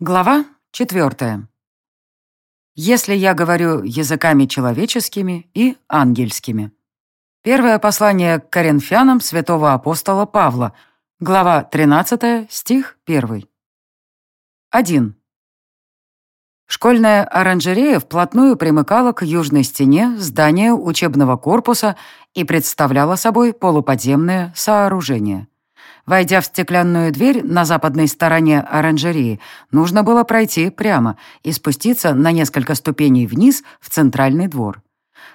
Глава четвертая. Если я говорю языками человеческими и ангельскими. Первое послание к коринфянам святого апостола Павла, глава 13, стих 1. 1. Школьная оранжерея вплотную примыкала к южной стене здания учебного корпуса и представляла собой полуподземное сооружение. Войдя в стеклянную дверь на западной стороне оранжереи, нужно было пройти прямо и спуститься на несколько ступеней вниз в центральный двор.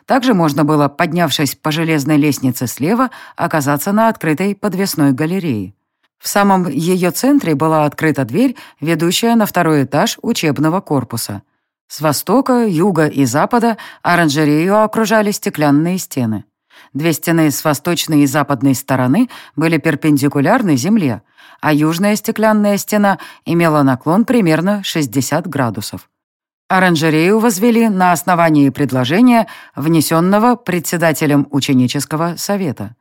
Также можно было, поднявшись по железной лестнице слева, оказаться на открытой подвесной галерее. В самом ее центре была открыта дверь, ведущая на второй этаж учебного корпуса. С востока, юга и запада оранжерею окружали стеклянные стены. Две стены с восточной и западной стороны были перпендикулярны земле, а южная стеклянная стена имела наклон примерно 60 градусов. Оранжерею возвели на основании предложения, внесенного председателем ученического совета.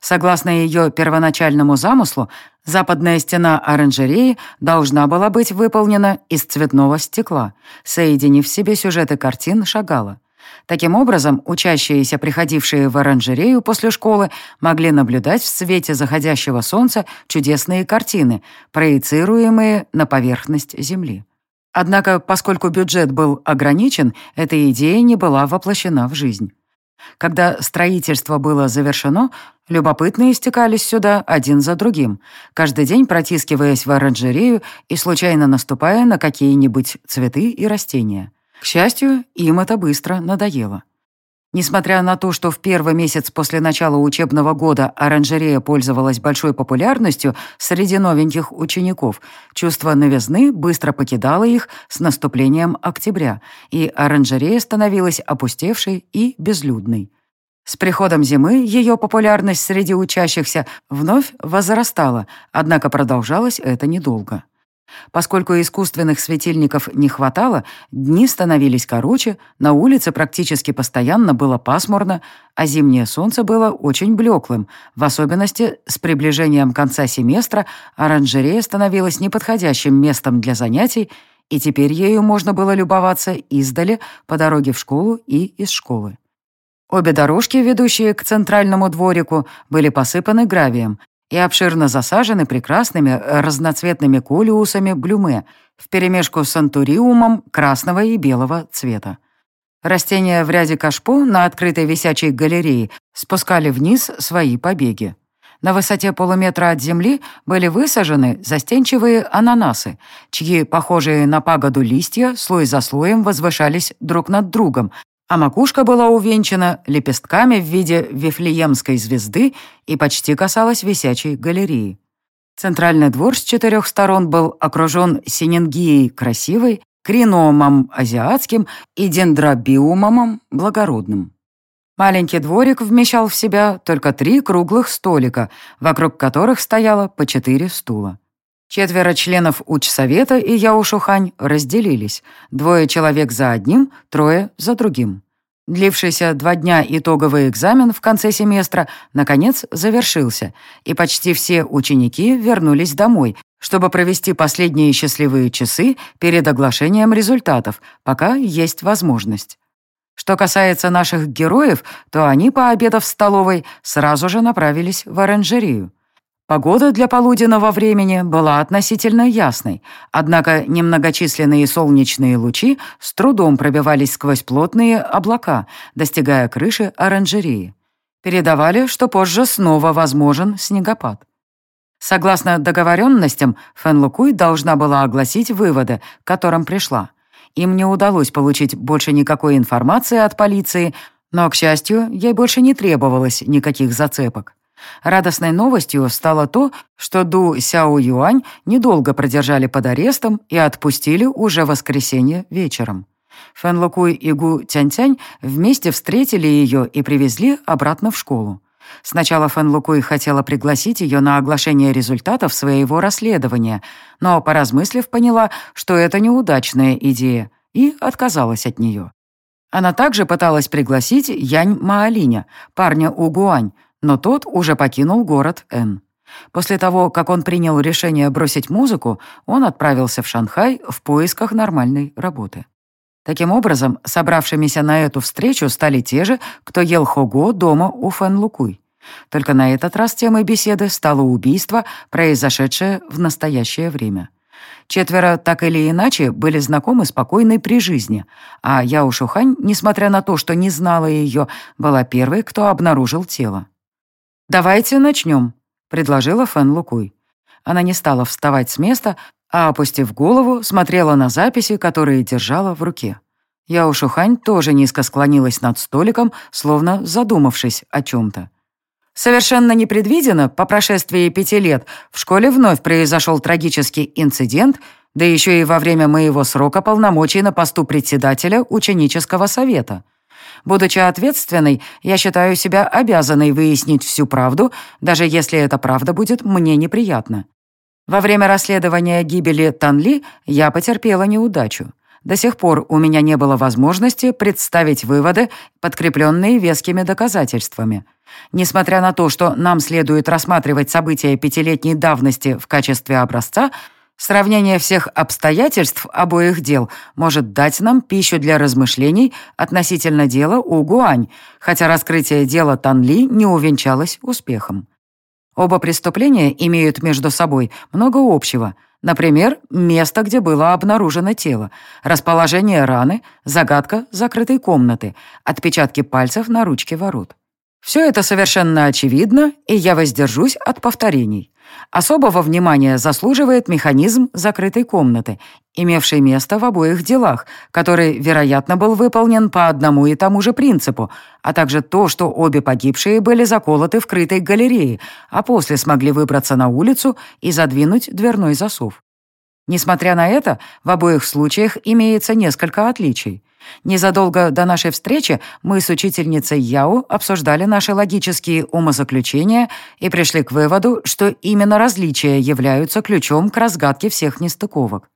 Согласно ее первоначальному замыслу, западная стена оранжереи должна была быть выполнена из цветного стекла, соединив в себе сюжеты картин Шагала. Таким образом, учащиеся, приходившие в оранжерею после школы, могли наблюдать в свете заходящего солнца чудесные картины, проецируемые на поверхность Земли. Однако, поскольку бюджет был ограничен, эта идея не была воплощена в жизнь. Когда строительство было завершено, любопытные стекались сюда один за другим, каждый день протискиваясь в оранжерею и случайно наступая на какие-нибудь цветы и растения. К счастью, им это быстро надоело. Несмотря на то, что в первый месяц после начала учебного года оранжерея пользовалась большой популярностью среди новеньких учеников, чувство новизны быстро покидало их с наступлением октября, и оранжерея становилась опустевшей и безлюдной. С приходом зимы ее популярность среди учащихся вновь возрастала, однако продолжалось это недолго. Поскольку искусственных светильников не хватало, дни становились короче, на улице практически постоянно было пасмурно, а зимнее солнце было очень блеклым. В особенности с приближением конца семестра оранжерея становилась неподходящим местом для занятий, и теперь ею можно было любоваться издали по дороге в школу и из школы. Обе дорожки, ведущие к центральному дворику, были посыпаны гравием, и обширно засажены прекрасными э, разноцветными колиусами блюме вперемешку с антуриумом красного и белого цвета. Растения в ряде кашпо на открытой висячей галерее спускали вниз свои побеги. На высоте полуметра от земли были высажены застенчивые ананасы, чьи, похожие на пагоду листья, слой за слоем возвышались друг над другом, а макушка была увенчана лепестками в виде вифлеемской звезды и почти касалась висячей галереи. Центральный двор с четырех сторон был окружен синенгией красивой, криномом азиатским и дендробиумом благородным. Маленький дворик вмещал в себя только три круглых столика, вокруг которых стояло по четыре стула. Четверо членов учсовета и Яушухань разделились. Двое человек за одним, трое за другим. Длившийся два дня итоговый экзамен в конце семестра наконец завершился, и почти все ученики вернулись домой, чтобы провести последние счастливые часы перед оглашением результатов, пока есть возможность. Что касается наших героев, то они, пообедав в столовой, сразу же направились в оранжерею. Погода для полуденного времени была относительно ясной, однако немногочисленные солнечные лучи с трудом пробивались сквозь плотные облака, достигая крыши оранжереи. Передавали, что позже снова возможен снегопад. Согласно договоренностям, Фэн Лукуй должна была огласить выводы, к которым пришла. Им не удалось получить больше никакой информации от полиции, но, к счастью, ей больше не требовалось никаких зацепок. Радостной новостью стало то, что Ду Сяо Юань недолго продержали под арестом и отпустили уже в воскресенье вечером. Фэн Лукуй и Гу Тянь-Тянь вместе встретили ее и привезли обратно в школу. Сначала Фэн Лукуй хотела пригласить ее на оглашение результатов своего расследования, но, поразмыслив, поняла, что это неудачная идея, и отказалась от нее. Она также пыталась пригласить Янь Маолиня, парня у Гуань, но тот уже покинул город Н. После того, как он принял решение бросить музыку, он отправился в Шанхай в поисках нормальной работы. Таким образом, собравшимися на эту встречу стали те же, кто ел хого дома у Фэн Лукуй. Только на этот раз темой беседы стало убийство, произошедшее в настоящее время. Четверо, так или иначе, были знакомы спокойной при жизни, а Яо Шухань, несмотря на то, что не знала ее, была первой, кто обнаружил тело. «Давайте начнем», — предложила Фэн Лукуй. Она не стала вставать с места, а, опустив голову, смотрела на записи, которые держала в руке. Яо Шухань тоже низко склонилась над столиком, словно задумавшись о чем-то. Совершенно непредвиденно, по прошествии пяти лет, в школе вновь произошел трагический инцидент, да еще и во время моего срока полномочий на посту председателя ученического совета. Будучи ответственной, я считаю себя обязанной выяснить всю правду, даже если эта правда будет мне неприятна. Во время расследования гибели Танли я потерпела неудачу. До сих пор у меня не было возможности представить выводы, подкрепленные вескими доказательствами. Несмотря на то, что нам следует рассматривать события пятилетней давности в качестве образца, сравнение всех обстоятельств обоих дел может дать нам пищу для размышлений относительно дела У Гуань, хотя раскрытие дела Танли не увенчалось успехом. Оба преступления имеют между собой много общего. Например, место, где было обнаружено тело, расположение раны, загадка закрытой комнаты, отпечатки пальцев на ручке ворот. Все это совершенно очевидно, и я воздержусь от повторений. Особого внимания заслуживает механизм закрытой комнаты, имевший место в обоих делах, который, вероятно, был выполнен по одному и тому же принципу, а также то, что обе погибшие были заколоты в крытой галерее, а после смогли выбраться на улицу и задвинуть дверной засов. Несмотря на это, в обоих случаях имеется несколько отличий. Незадолго до нашей встречи мы с учительницей Яо обсуждали наши логические умозаключения и пришли к выводу, что именно различия являются ключом к разгадке всех нестыковок.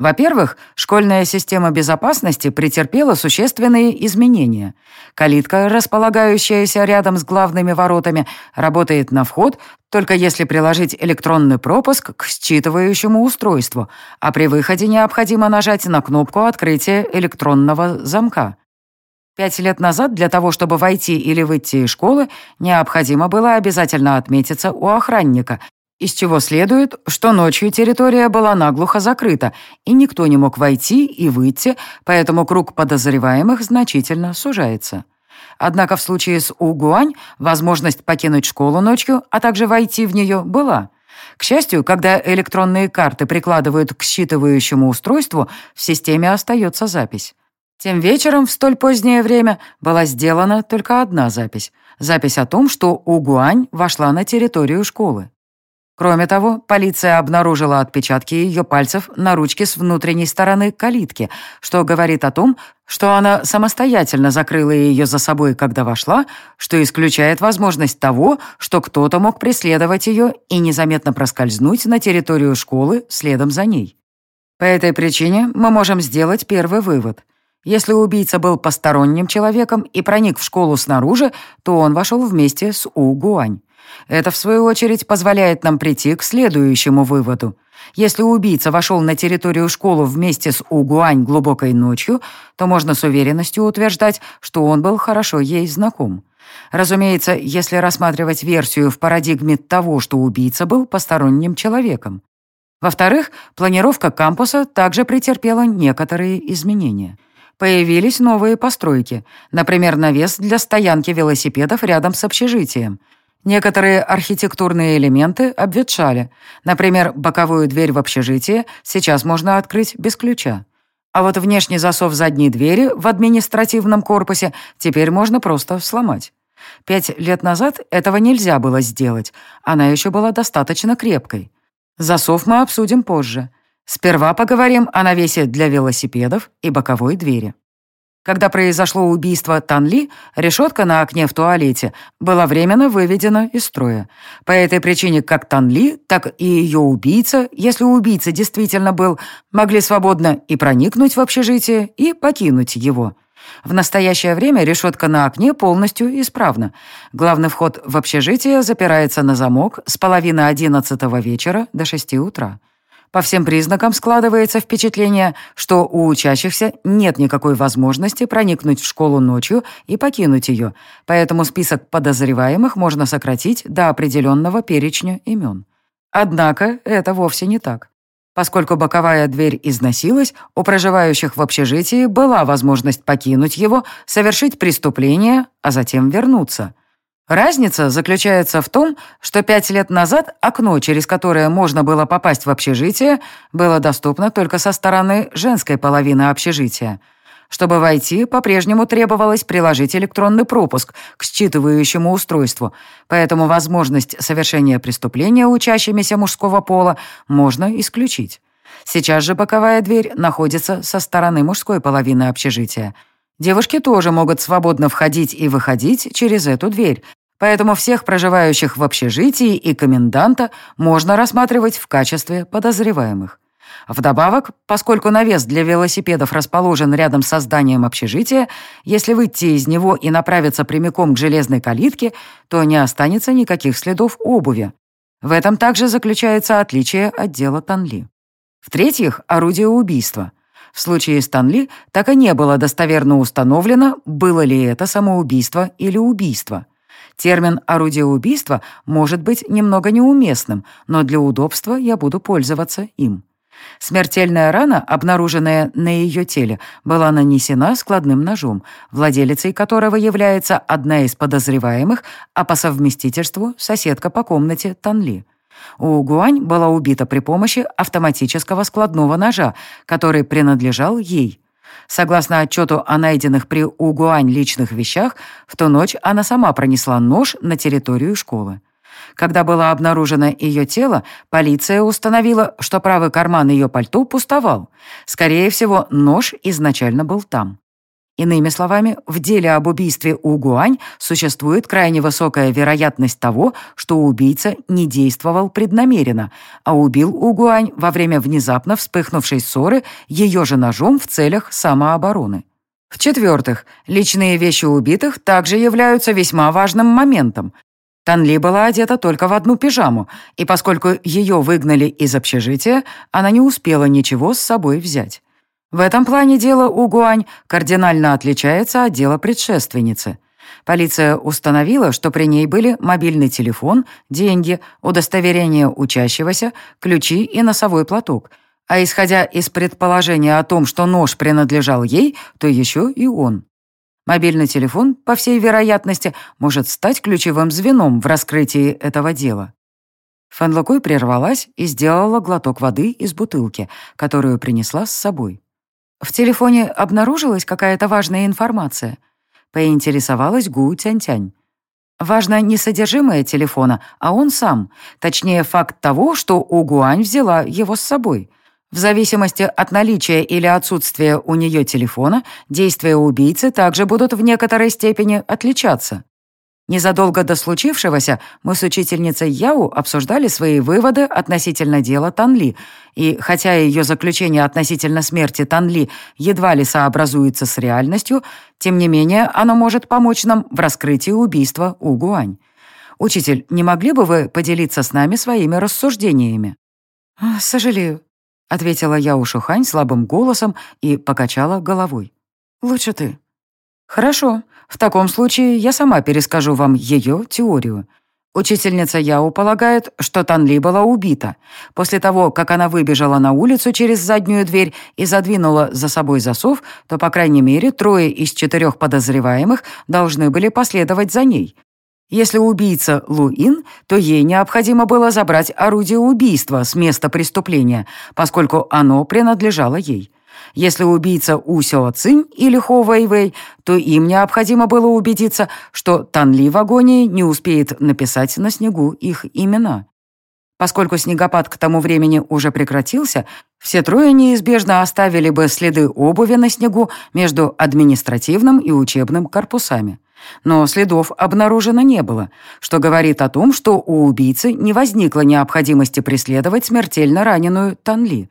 Во-первых, школьная система безопасности претерпела существенные изменения. Калитка, располагающаяся рядом с главными воротами, работает на вход, только если приложить электронный пропуск к считывающему устройству, а при выходе необходимо нажать на кнопку открытия электронного замка. Пять лет назад для того, чтобы войти или выйти из школы, необходимо было обязательно отметиться у охранника, из чего следует, что ночью территория была наглухо закрыта, и никто не мог войти и выйти, поэтому круг подозреваемых значительно сужается. Однако в случае с Угуань возможность покинуть школу ночью, а также войти в нее, была. К счастью, когда электронные карты прикладывают к считывающему устройству, в системе остается запись. Тем вечером в столь позднее время была сделана только одна запись. Запись о том, что Угуань вошла на территорию школы. Кроме того, полиция обнаружила отпечатки ее пальцев на ручке с внутренней стороны калитки, что говорит о том, что она самостоятельно закрыла ее за собой, когда вошла, что исключает возможность того, что кто-то мог преследовать ее и незаметно проскользнуть на территорию школы следом за ней. По этой причине мы можем сделать первый вывод. Если убийца был посторонним человеком и проник в школу снаружи, то он вошел вместе с У Гуань. Это, в свою очередь, позволяет нам прийти к следующему выводу. Если убийца вошел на территорию школы вместе с Угуань глубокой ночью, то можно с уверенностью утверждать, что он был хорошо ей знаком. Разумеется, если рассматривать версию в парадигме того, что убийца был посторонним человеком. Во-вторых, планировка кампуса также претерпела некоторые изменения. Появились новые постройки, например, навес для стоянки велосипедов рядом с общежитием – Некоторые архитектурные элементы обветшали. Например, боковую дверь в общежитие сейчас можно открыть без ключа. А вот внешний засов задней двери в административном корпусе теперь можно просто сломать. Пять лет назад этого нельзя было сделать. Она еще была достаточно крепкой. Засов мы обсудим позже. Сперва поговорим о навесе для велосипедов и боковой двери. Когда произошло убийство Танли, решетка на окне в туалете была временно выведена из строя. По этой причине как Танли, так и ее убийца, если убийца действительно был, могли свободно и проникнуть в общежитие, и покинуть его. В настоящее время решетка на окне полностью исправна. Главный вход в общежитие запирается на замок с половины одиннадцатого вечера до шести утра. По всем признакам складывается впечатление, что у учащихся нет никакой возможности проникнуть в школу ночью и покинуть ее, поэтому список подозреваемых можно сократить до определенного перечня имен. Однако это вовсе не так. Поскольку боковая дверь износилась, у проживающих в общежитии была возможность покинуть его, совершить преступление, а затем вернуться. Разница заключается в том, что пять лет назад окно, через которое можно было попасть в общежитие, было доступно только со стороны женской половины общежития. Чтобы войти, по-прежнему требовалось приложить электронный пропуск к считывающему устройству, поэтому возможность совершения преступления учащимися мужского пола можно исключить. Сейчас же боковая дверь находится со стороны мужской половины общежития. Девушки тоже могут свободно входить и выходить через эту дверь, поэтому всех проживающих в общежитии и коменданта можно рассматривать в качестве подозреваемых. Вдобавок, поскольку навес для велосипедов расположен рядом со зданием общежития, если выйти из него и направиться прямиком к железной калитке, то не останется никаких следов обуви. В этом также заключается отличие от дела Танли. В-третьих, орудие убийства. В случае с Танли так и не было достоверно установлено, было ли это самоубийство или убийство. Термин «орудие убийства» может быть немного неуместным, но для удобства я буду пользоваться им. Смертельная рана, обнаруженная на ее теле, была нанесена складным ножом, владелицей которого является одна из подозреваемых, а по совместительству соседка по комнате Танли. У Гуань была убита при помощи автоматического складного ножа, который принадлежал ей. Согласно отчету о найденных при Угуань личных вещах, в ту ночь она сама пронесла нож на территорию школы. Когда было обнаружено ее тело, полиция установила, что правый карман ее пальто пустовал. Скорее всего, нож изначально был там. Иными словами, в деле об убийстве Угуань существует крайне высокая вероятность того, что убийца не действовал преднамеренно, а убил Угуань во время внезапно вспыхнувшей ссоры ее же ножом в целях самообороны. В-четвертых, личные вещи убитых также являются весьма важным моментом. Танли была одета только в одну пижаму, и поскольку ее выгнали из общежития, она не успела ничего с собой взять. В этом плане дело у Гуань кардинально отличается от дела предшественницы. Полиция установила, что при ней были мобильный телефон, деньги, удостоверение учащегося, ключи и носовой платок. А исходя из предположения о том, что нож принадлежал ей, то еще и он. Мобильный телефон, по всей вероятности, может стать ключевым звеном в раскрытии этого дела. Фэн прервалась и сделала глоток воды из бутылки, которую принесла с собой. В телефоне обнаружилась какая-то важная информация. Поинтересовалась Гу Тянь-Тянь. Важно не содержимое телефона, а он сам. Точнее, факт того, что У Гуань взяла его с собой — в зависимости от наличия или отсутствия у нее телефона, действия убийцы также будут в некоторой степени отличаться. Незадолго до случившегося мы с учительницей Яу обсуждали свои выводы относительно дела Танли, и хотя ее заключение относительно смерти Танли едва ли сообразуется с реальностью, тем не менее оно может помочь нам в раскрытии убийства У Гуань. Учитель, не могли бы вы поделиться с нами своими рассуждениями? «Сожалею», — ответила я у Шухань слабым голосом и покачала головой. «Лучше ты». «Хорошо. В таком случае я сама перескажу вам ее теорию. Учительница Яо полагает, что Танли была убита. После того, как она выбежала на улицу через заднюю дверь и задвинула за собой засов, то, по крайней мере, трое из четырех подозреваемых должны были последовать за ней. Если убийца Луин, то ей необходимо было забрать орудие убийства с места преступления, поскольку оно принадлежало ей. Если убийца У Сяо Цинь или Хо Вэй Вэй, то им необходимо было убедиться, что Танли в агонии не успеет написать на снегу их имена. Поскольку снегопад к тому времени уже прекратился, все трое неизбежно оставили бы следы обуви на снегу между административным и учебным корпусами. Но следов обнаружено не было, что говорит о том, что у убийцы не возникло необходимости преследовать смертельно раненую Танли.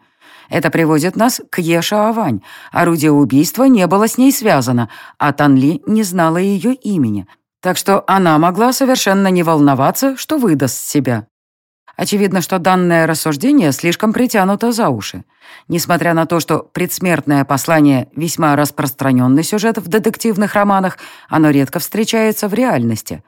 Это приводит нас к Еша Авань. Орудие убийства не было с ней связано, а Танли не знала ее имени. Так что она могла совершенно не волноваться, что выдаст себя. Очевидно, что данное рассуждение слишком притянуто за уши. Несмотря на то, что предсмертное послание – весьма распространенный сюжет в детективных романах, оно редко встречается в реальности.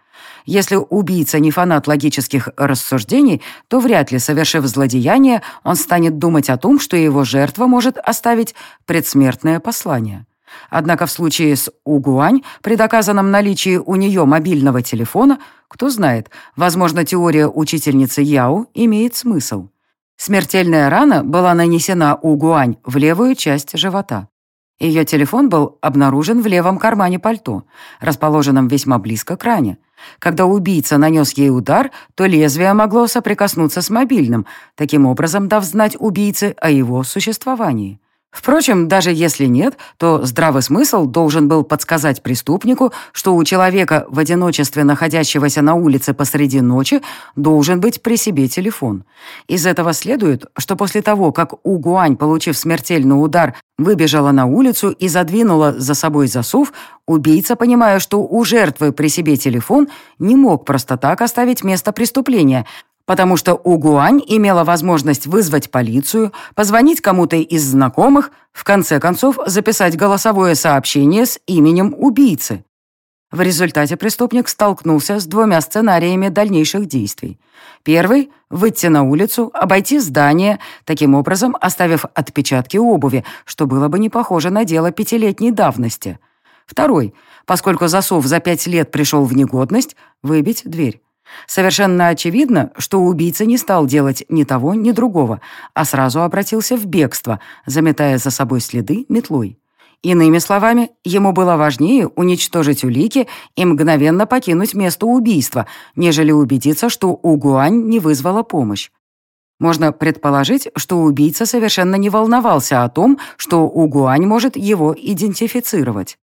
Если убийца не фанат логических рассуждений, то вряд ли, совершив злодеяние, он станет думать о том, что его жертва может оставить предсмертное послание. Однако в случае с Угуань, при доказанном наличии у нее мобильного телефона, кто знает, возможно, теория учительницы Яо имеет смысл. Смертельная рана была нанесена Угуань в левую часть живота. Ее телефон был обнаружен в левом кармане пальто, расположенном весьма близко к ране. Когда убийца нанес ей удар, то лезвие могло соприкоснуться с мобильным, таким образом дав знать убийце о его существовании. Впрочем, даже если нет, то здравый смысл должен был подсказать преступнику, что у человека, в одиночестве находящегося на улице посреди ночи, должен быть при себе телефон. Из этого следует, что после того, как У Гуань, получив смертельный удар, выбежала на улицу и задвинула за собой засов, убийца, понимая, что у жертвы при себе телефон, не мог просто так оставить место преступления, потому что Угуань имела возможность вызвать полицию, позвонить кому-то из знакомых, в конце концов записать голосовое сообщение с именем убийцы. В результате преступник столкнулся с двумя сценариями дальнейших действий. Первый — выйти на улицу, обойти здание, таким образом оставив отпечатки обуви, что было бы не похоже на дело пятилетней давности. Второй — поскольку засов за пять лет пришел в негодность, выбить дверь. Совершенно очевидно, что убийца не стал делать ни того, ни другого, а сразу обратился в бегство, заметая за собой следы метлой. Иными словами, ему было важнее уничтожить улики и мгновенно покинуть место убийства, нежели убедиться, что Угуань не вызвала помощь. Можно предположить, что убийца совершенно не волновался о том, что Угуань может его идентифицировать.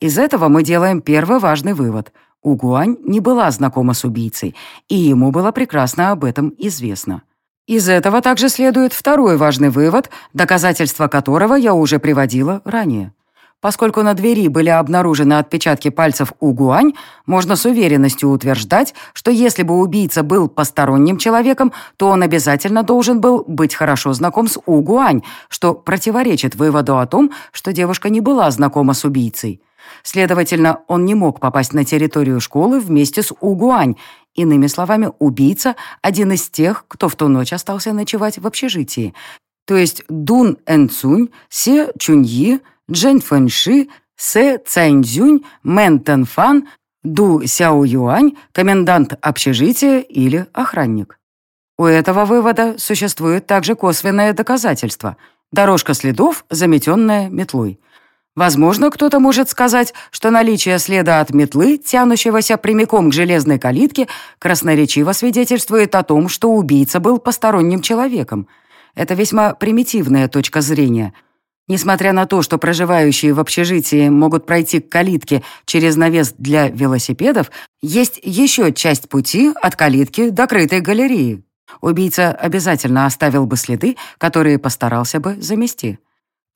Из этого мы делаем первый важный вывод – Угуань не была знакома с убийцей, и ему было прекрасно об этом известно. Из этого также следует второй важный вывод, доказательства которого я уже приводила ранее. Поскольку на двери были обнаружены отпечатки пальцев Угуань, можно с уверенностью утверждать, что если бы убийца был посторонним человеком, то он обязательно должен был быть хорошо знаком с Угуань, что противоречит выводу о том, что девушка не была знакома с убийцей. Следовательно, он не мог попасть на территорию школы вместе с Угуань. Иными словами, убийца – один из тех, кто в ту ночь остался ночевать в общежитии. То есть Дун Энцунь, Се Чуньи, Джэнь Фэнши, Се Цяньцзюнь, Мэн Тэнфан, Ду Сяо Юань, комендант общежития или охранник. У этого вывода существует также косвенное доказательство – дорожка следов, заметенная метлой. Возможно, кто-то может сказать, что наличие следа от метлы, тянущегося прямиком к железной калитке, красноречиво свидетельствует о том, что убийца был посторонним человеком. Это весьма примитивная точка зрения. Несмотря на то, что проживающие в общежитии могут пройти к калитке через навес для велосипедов, есть еще часть пути от калитки до крытой галереи. Убийца обязательно оставил бы следы, которые постарался бы замести.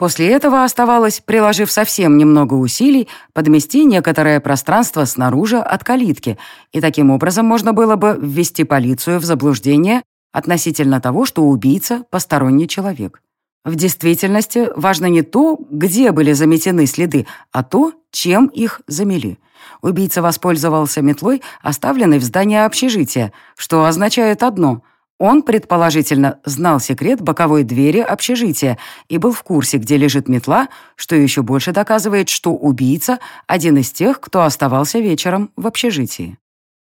После этого оставалось, приложив совсем немного усилий, подмести некоторое пространство снаружи от калитки, и таким образом можно было бы ввести полицию в заблуждение относительно того, что убийца – посторонний человек. В действительности важно не то, где были заметены следы, а то, чем их замели. Убийца воспользовался метлой, оставленной в здании общежития, что означает одно – он, предположительно, знал секрет боковой двери общежития и был в курсе, где лежит метла, что еще больше доказывает, что убийца – один из тех, кто оставался вечером в общежитии.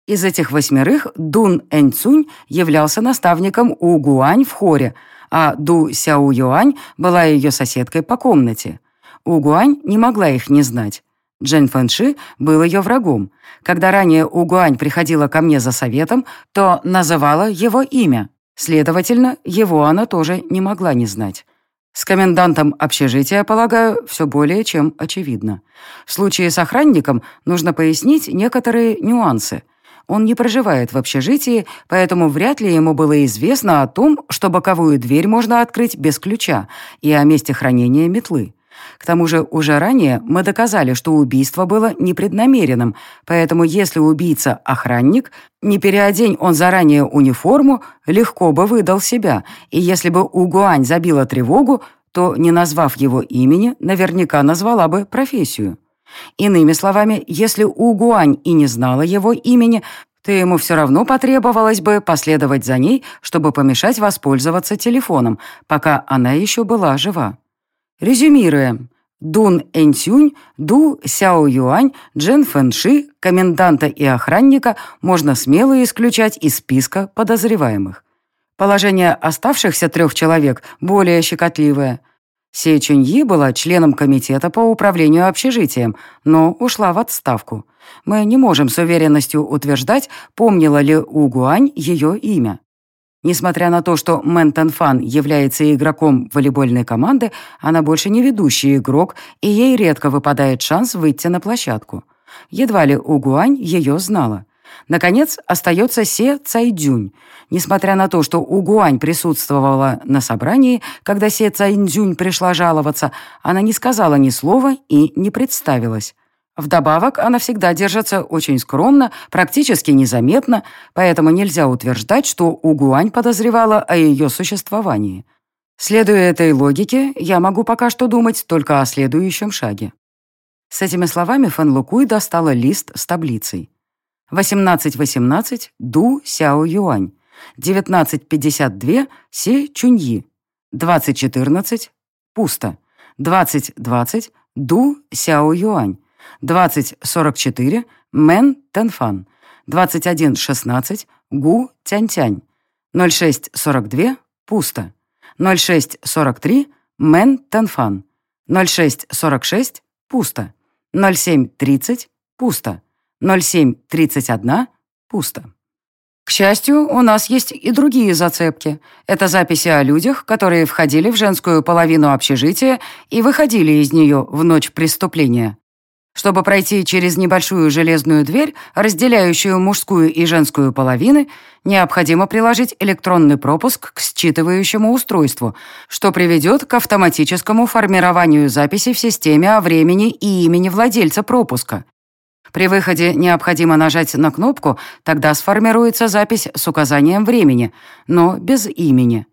Из этих восьмерых Дун Эньцунь являлся наставником У Гуань в хоре, а Ду Сяо Юань была ее соседкой по комнате. У Гуань не могла их не знать. Джен Фэнши был ее врагом. Когда ранее Угуань приходила ко мне за советом, то называла его имя. Следовательно, его она тоже не могла не знать. С комендантом общежития, полагаю, все более чем очевидно. В случае с охранником нужно пояснить некоторые нюансы. он не проживает в общежитии, поэтому вряд ли ему было известно о том, что боковую дверь можно открыть без ключа, и о месте хранения метлы. К тому же уже ранее мы доказали, что убийство было непреднамеренным, поэтому если убийца – охранник, не переодень он заранее униформу, легко бы выдал себя, и если бы Угуань забила тревогу, то, не назвав его имени, наверняка назвала бы профессию. Иными словами, если Угуань и не знала его имени, то ему все равно потребовалось бы последовать за ней, чтобы помешать воспользоваться телефоном, пока она еще была жива. Резюмируем. Дун Эньцюнь, Ду Сяо Юань, Джен Фэнши, коменданта и охранника можно смело исключать из списка подозреваемых. Положение оставшихся трех человек более щекотливое. Се Чуньи была членом комитета по управлению общежитием, но ушла в отставку. Мы не можем с уверенностью утверждать, помнила ли У Гуань ее имя. Несмотря на то, что Мэн Фан является игроком волейбольной команды, она больше не ведущий игрок, и ей редко выпадает шанс выйти на площадку. Едва ли Угуань ее знала. Наконец, остается Се Цайдюнь. Несмотря на то, что Угуань присутствовала на собрании, когда Се Цайдюнь пришла жаловаться, она не сказала ни слова и не представилась. Вдобавок, она всегда держится очень скромно, практически незаметно, поэтому нельзя утверждать, что Угуань подозревала о ее существовании. Следуя этой логике, я могу пока что думать только о следующем шаге. С этими словами Фэн Лукуй достала лист с таблицей. 18.18 Ду Сяо Юань. 19.52 Си Чуньи. 20.14 Пусто. 20.20 Ду Сяо Юань. 2044 Мэн Тенфан, 2116 Гу Тянь-Тянь, 0642 Пусто, 0643 Мэн Тенфан, 0646 Пусто, 0730 Пусто, 0731 Пусто. К счастью, у нас есть и другие зацепки. Это записи о людях, которые входили в женскую половину общежития и выходили из нее в ночь преступления. Чтобы пройти через небольшую железную дверь, разделяющую мужскую и женскую половины, необходимо приложить электронный пропуск к считывающему устройству, что приведет к автоматическому формированию записи в системе о времени и имени владельца пропуска. При выходе необходимо нажать на кнопку, тогда сформируется запись с указанием времени, но без имени.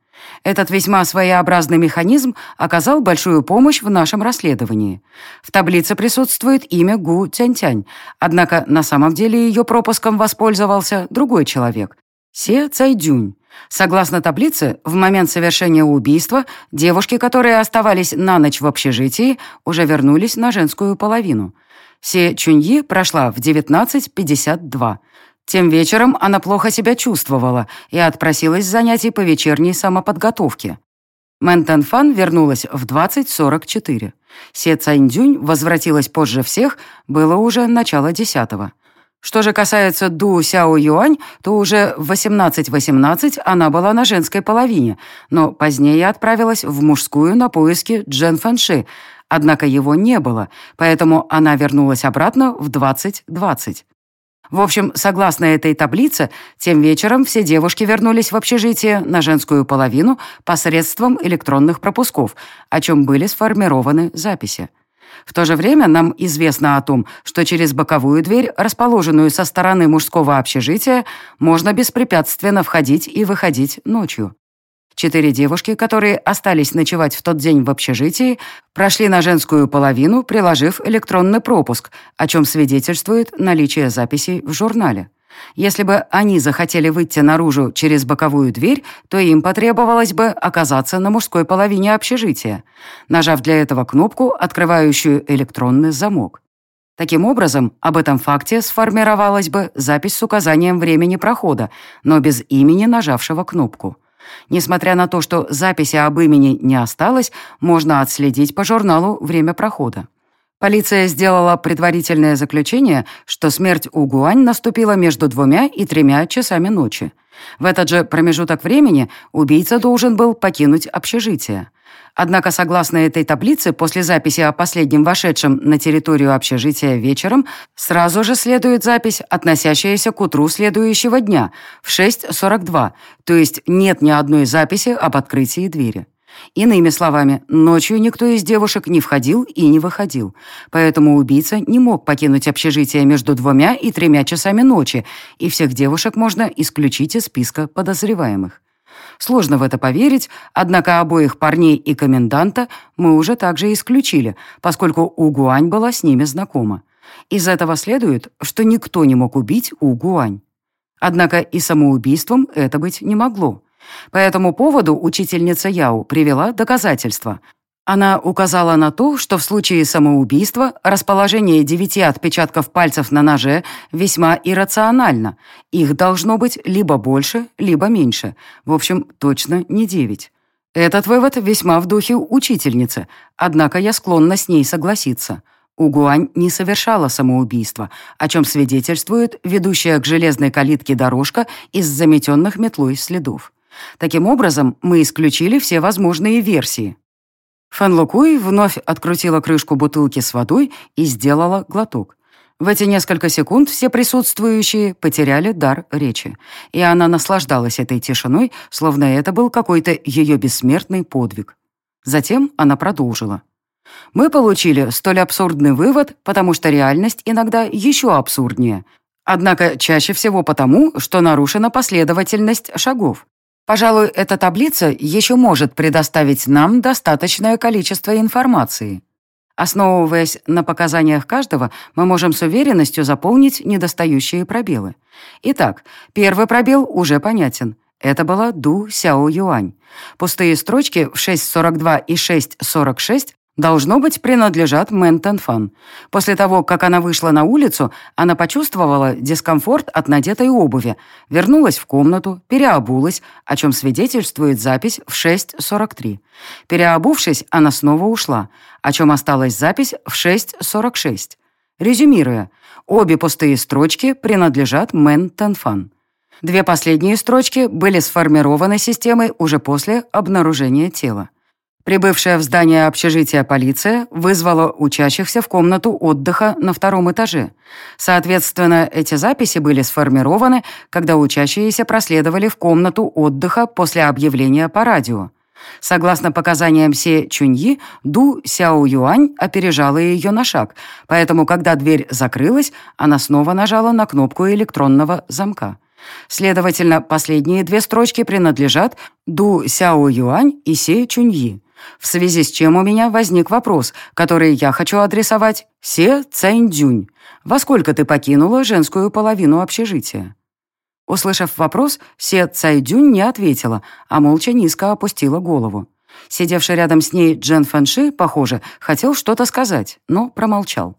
Этот весьма своеобразный механизм оказал большую помощь в нашем расследовании. В таблице присутствует имя Гу Тянь-Тянь, однако на самом деле ее пропуском воспользовался другой человек – Се Цайдюнь. Согласно таблице, в момент совершения убийства девушки, которые оставались на ночь в общежитии, уже вернулись на женскую половину. Се Чуньи прошла в 19.52. Тем вечером она плохо себя чувствовала и отпросилась с занятий по вечерней самоподготовке. Мэн Фан вернулась в 20.44. Се Цаньдюнь возвратилась позже всех, было уже начало десятого. Что же касается Ду Сяо Юань, то уже в 18.18 .18 она была на женской половине, но позднее отправилась в мужскую на поиски Джен Фэнши, однако его не было, поэтому она вернулась обратно в 20.20. .20. В общем, согласно этой таблице, тем вечером все девушки вернулись в общежитие на женскую половину посредством электронных пропусков, о чем были сформированы записи. В то же время нам известно о том, что через боковую дверь, расположенную со стороны мужского общежития, можно беспрепятственно входить и выходить ночью. Четыре девушки, которые остались ночевать в тот день в общежитии, прошли на женскую половину, приложив электронный пропуск, о чем свидетельствует наличие записей в журнале. Если бы они захотели выйти наружу через боковую дверь, то им потребовалось бы оказаться на мужской половине общежития, нажав для этого кнопку, открывающую электронный замок. Таким образом, об этом факте сформировалась бы запись с указанием времени прохода, но без имени нажавшего кнопку. Несмотря на то, что записи об имени не осталось, можно отследить по журналу время прохода. Полиция сделала предварительное заключение, что смерть у Гуань наступила между двумя и тремя часами ночи. В этот же промежуток времени убийца должен был покинуть общежитие. Однако, согласно этой таблице, после записи о последнем вошедшем на территорию общежития вечером, сразу же следует запись, относящаяся к утру следующего дня, в 6.42, то есть нет ни одной записи об открытии двери. Иными словами, ночью никто из девушек не входил и не выходил, поэтому убийца не мог покинуть общежитие между двумя и тремя часами ночи, и всех девушек можно исключить из списка подозреваемых. Сложно в это поверить, однако обоих парней и коменданта мы уже также исключили, поскольку Угуань была с ними знакома. Из этого следует, что никто не мог убить Угуань. Однако и самоубийством это быть не могло. По этому поводу учительница Яу привела доказательства. Она указала на то, что в случае самоубийства расположение девяти отпечатков пальцев на ноже весьма иррационально. Их должно быть либо больше, либо меньше. В общем, точно не девять. Этот вывод весьма в духе учительницы, однако я склонна с ней согласиться. Угуань не совершала самоубийство, о чем свидетельствует ведущая к железной калитке дорожка из заметенных метлой следов. Таким образом, мы исключили все возможные версии. Фэн Лукуй вновь открутила крышку бутылки с водой и сделала глоток. В эти несколько секунд все присутствующие потеряли дар речи, и она наслаждалась этой тишиной, словно это был какой-то ее бессмертный подвиг. Затем она продолжила. «Мы получили столь абсурдный вывод, потому что реальность иногда еще абсурднее. Однако чаще всего потому, что нарушена последовательность шагов. Пожалуй, эта таблица еще может предоставить нам достаточное количество информации. Основываясь на показаниях каждого, мы можем с уверенностью заполнить недостающие пробелы. Итак, первый пробел уже понятен. Это была Ду Сяо Юань. Пустые строчки в 6.42 и 6.46 Должно быть, принадлежат Мэн Фан. После того, как она вышла на улицу, она почувствовала дискомфорт от надетой обуви, вернулась в комнату, переобулась, о чем свидетельствует запись в 6.43. Переобувшись, она снова ушла, о чем осталась запись в 6.46. Резюмируя, обе пустые строчки принадлежат Мэн Фан. Две последние строчки были сформированы системой уже после обнаружения тела. Прибывшая в здание общежития полиция вызвала учащихся в комнату отдыха на втором этаже. Соответственно, эти записи были сформированы, когда учащиеся проследовали в комнату отдыха после объявления по радио. Согласно показаниям Се Чуньи, Ду Сяо Юань опережала ее на шаг, поэтому, когда дверь закрылась, она снова нажала на кнопку электронного замка. Следовательно, последние две строчки принадлежат Ду Сяо Юань и Се Чуньи. В связи с чем у меня возник вопрос, который я хочу адресовать Се Цэньдзюнь. Во сколько ты покинула женскую половину общежития?» Услышав вопрос, Се Цайдюнь не ответила, а молча низко опустила голову. Сидевший рядом с ней Джен Фэнши, похоже, хотел что-то сказать, но промолчал.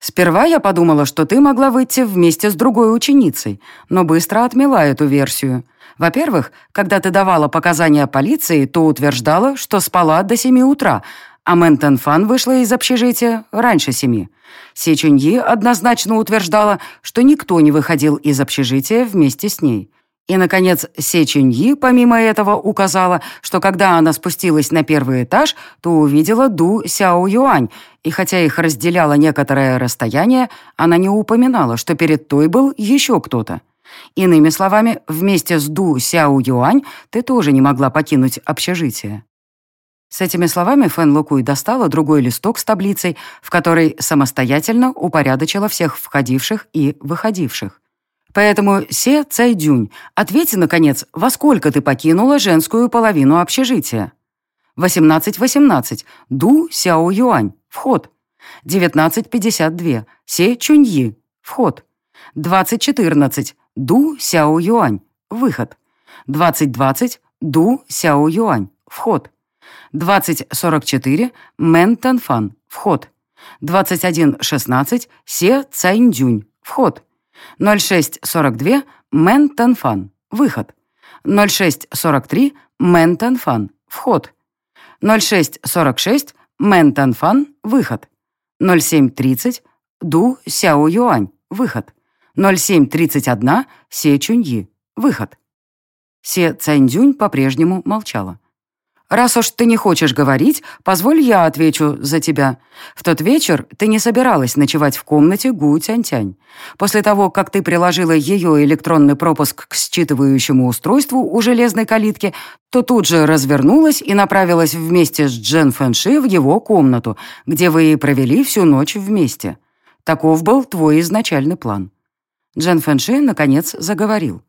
«Сперва я подумала, что ты могла выйти вместе с другой ученицей, но быстро отмела эту версию. Во-первых, когда ты давала показания полиции, то утверждала, что спала до семи утра, а Мэнтон Фан вышла из общежития раньше семи. Си Чуньи однозначно утверждала, что никто не выходил из общежития вместе с ней. И, наконец, Се Чуньи, помимо этого, указала, что когда она спустилась на первый этаж, то увидела Ду Сяо Юань, и хотя их разделяло некоторое расстояние, она не упоминала, что перед той был еще кто-то. Иными словами, вместе с Ду Сяо Юань ты тоже не могла покинуть общежитие. С этими словами Фэн Лукуй достала другой листок с таблицей, в которой самостоятельно упорядочила всех входивших и выходивших. Поэтому, Се Цайдюнь, ответь, наконец, во сколько ты покинула женскую половину общежития? 18.18. Ду Сяо Юань. Вход. 19.52. Се Чуньи. Вход. 20.14. Ду Сяо Юань. Выход. 2020. Ду Сяо Юань. Вход. 2044. Мэн Танфан. Вход. 2116. Се Цайндюнь. Вход. 0642. Мэн Танфан. Выход. 0643. Мэн Танфан. Вход. 0646. Мэн Танфан. Выход. 0730. Ду Сяо Юань. Выход. 0731 Се Чуньи. Выход. Се Цайндзюнь по-прежнему молчала. «Раз уж ты не хочешь говорить, позволь я отвечу за тебя. В тот вечер ты не собиралась ночевать в комнате Гу Тянь-Тянь. После того, как ты приложила ее электронный пропуск к считывающему устройству у железной калитки, то тут же развернулась и направилась вместе с Джен Фэнши в его комнату, где вы и провели всю ночь вместе. Таков был твой изначальный план». Джен Фэнши, наконец, заговорил.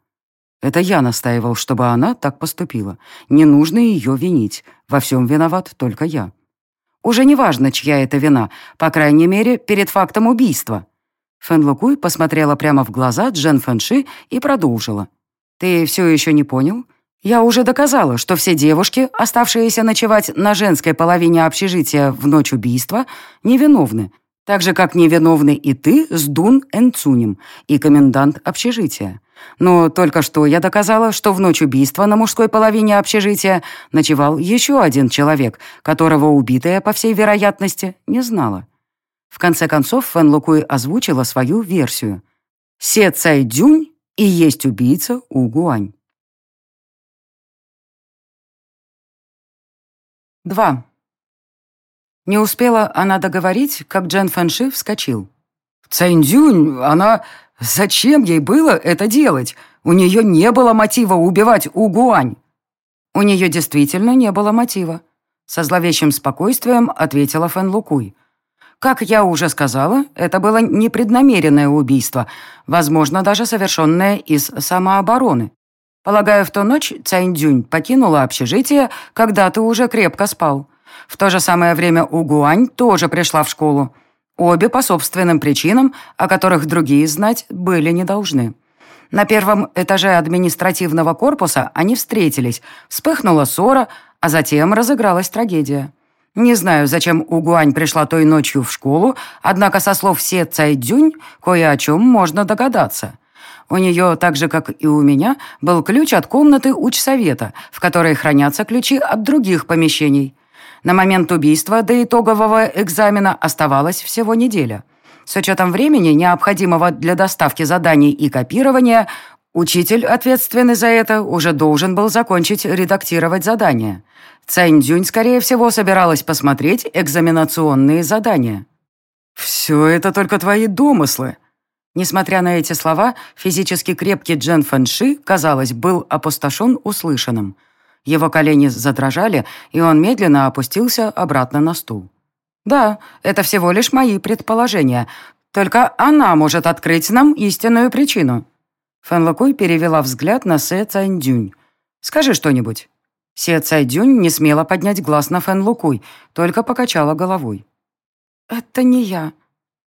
Это я настаивал, чтобы она так поступила. Не нужно ее винить. Во всем виноват только я. Уже не важно, чья это вина, по крайней мере, перед фактом убийства. Фэн Лукуй посмотрела прямо в глаза Джен Фэнши и продолжила. «Ты все еще не понял? Я уже доказала, что все девушки, оставшиеся ночевать на женской половине общежития в ночь убийства, невиновны, так же, как невиновны и ты с Дун Энцунем и комендант общежития. Но только что я доказала, что в ночь убийства на мужской половине общежития ночевал еще один человек, которого убитая, по всей вероятности, не знала. В конце концов, Фэн Лукуй озвучила свою версию. Се Цай Дюнь и есть убийца У Гуань. 2. Не успела она договорить, как Джен Фэнши вскочил. «Цайндзюнь, она... Зачем ей было это делать? У нее не было мотива убивать Угуань. У нее действительно не было мотива. Со зловещим спокойствием ответила Фэн Лукуй. Как я уже сказала, это было непреднамеренное убийство, возможно, даже совершенное из самообороны. Полагаю, в ту ночь Цайндзюнь покинула общежитие, когда ты уже крепко спал. В то же самое время Угуань тоже пришла в школу. Обе по собственным причинам, о которых другие знать были не должны. На первом этаже административного корпуса они встретились, вспыхнула ссора, а затем разыгралась трагедия. Не знаю, зачем Угуань пришла той ночью в школу, однако со слов Се Цайдзюнь кое о чем можно догадаться. У нее, так же, как и у меня, был ключ от комнаты учсовета, в которой хранятся ключи от других помещений. На момент убийства до итогового экзамена оставалась всего неделя. С учетом времени, необходимого для доставки заданий и копирования, учитель, ответственный за это, уже должен был закончить редактировать задания. Цэнь скорее всего, собиралась посмотреть экзаменационные задания. «Все это только твои домыслы». Несмотря на эти слова, физически крепкий Джен Фэнши, казалось, был опустошен услышанным. Его колени задрожали, и он медленно опустился обратно на стул. «Да, это всего лишь мои предположения. Только она может открыть нам истинную причину». Фэн Лукуй перевела взгляд на Сэ Цайдюнь. «Скажи что-нибудь». Се Цайдюнь не смела поднять глаз на Фэн Лукуй, только покачала головой. «Это не я»,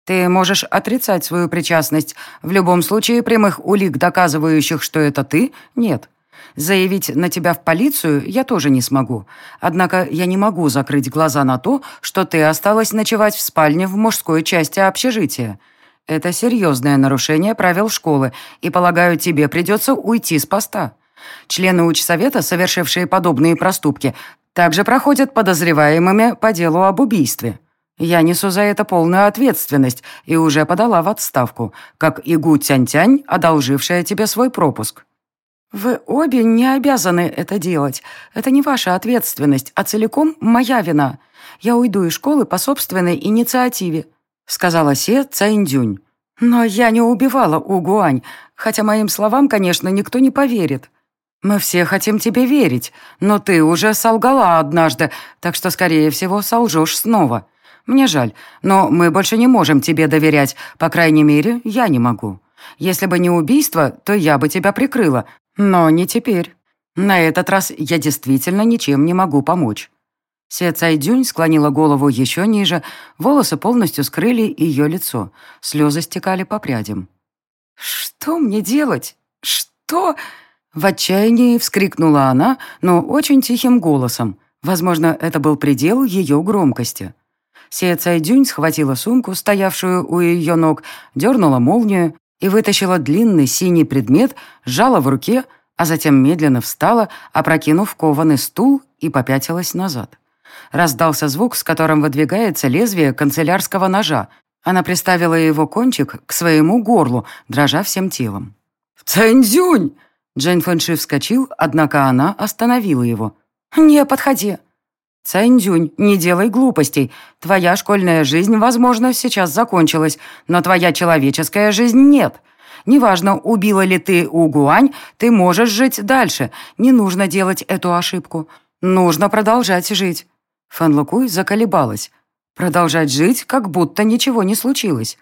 ты можешь отрицать свою причастность. В любом случае, прямых улик, доказывающих, что это ты, нет. Заявить на тебя в полицию я тоже не смогу. Однако я не могу закрыть глаза на то, что ты осталась ночевать в спальне в мужской части общежития. Это серьезное нарушение правил школы, и, полагаю, тебе придется уйти с поста. Члены учсовета, совершившие подобные проступки, также проходят подозреваемыми по делу об убийстве. Я несу за это полную ответственность и уже подала в отставку, как Игу Тянь-Тянь, одолжившая тебе свой пропуск. «Вы обе не обязаны это делать. Это не ваша ответственность, а целиком моя вина. Я уйду из школы по собственной инициативе», — сказала Се Цайндюнь. «Но я не убивала Угуань, хотя моим словам, конечно, никто не поверит. Мы все хотим тебе верить, но ты уже солгала однажды, так что, скорее всего, солжешь снова. Мне жаль, но мы больше не можем тебе доверять, по крайней мере, я не могу». Если бы не убийство, то я бы тебя прикрыла, но не теперь. На этот раз я действительно ничем не могу помочь». Се Цайдюнь склонила голову еще ниже, волосы полностью скрыли ее лицо, слезы стекали по прядям. «Что мне делать? Что?» В отчаянии вскрикнула она, но очень тихим голосом. Возможно, это был предел ее громкости. Сия Цайдюнь схватила сумку, стоявшую у ее ног, дернула молнию, и вытащила длинный синий предмет, сжала в руке, а затем медленно встала, опрокинув кованый стул и попятилась назад. Раздался звук, с которым выдвигается лезвие канцелярского ножа. Она приставила его кончик к своему горлу, дрожа всем телом. «Цэнзюнь!» Джейн Фэнши вскочил, однако она остановила его. «Не подходи!» «Цайндюнь, не делай глупостей. Твоя школьная жизнь, возможно, сейчас закончилась, но твоя человеческая жизнь нет. Неважно, убила ли ты Угуань, ты можешь жить дальше. Не нужно делать эту ошибку. Нужно продолжать жить». Фан Лукуй заколебалась. Продолжать жить, как будто ничего не случилось.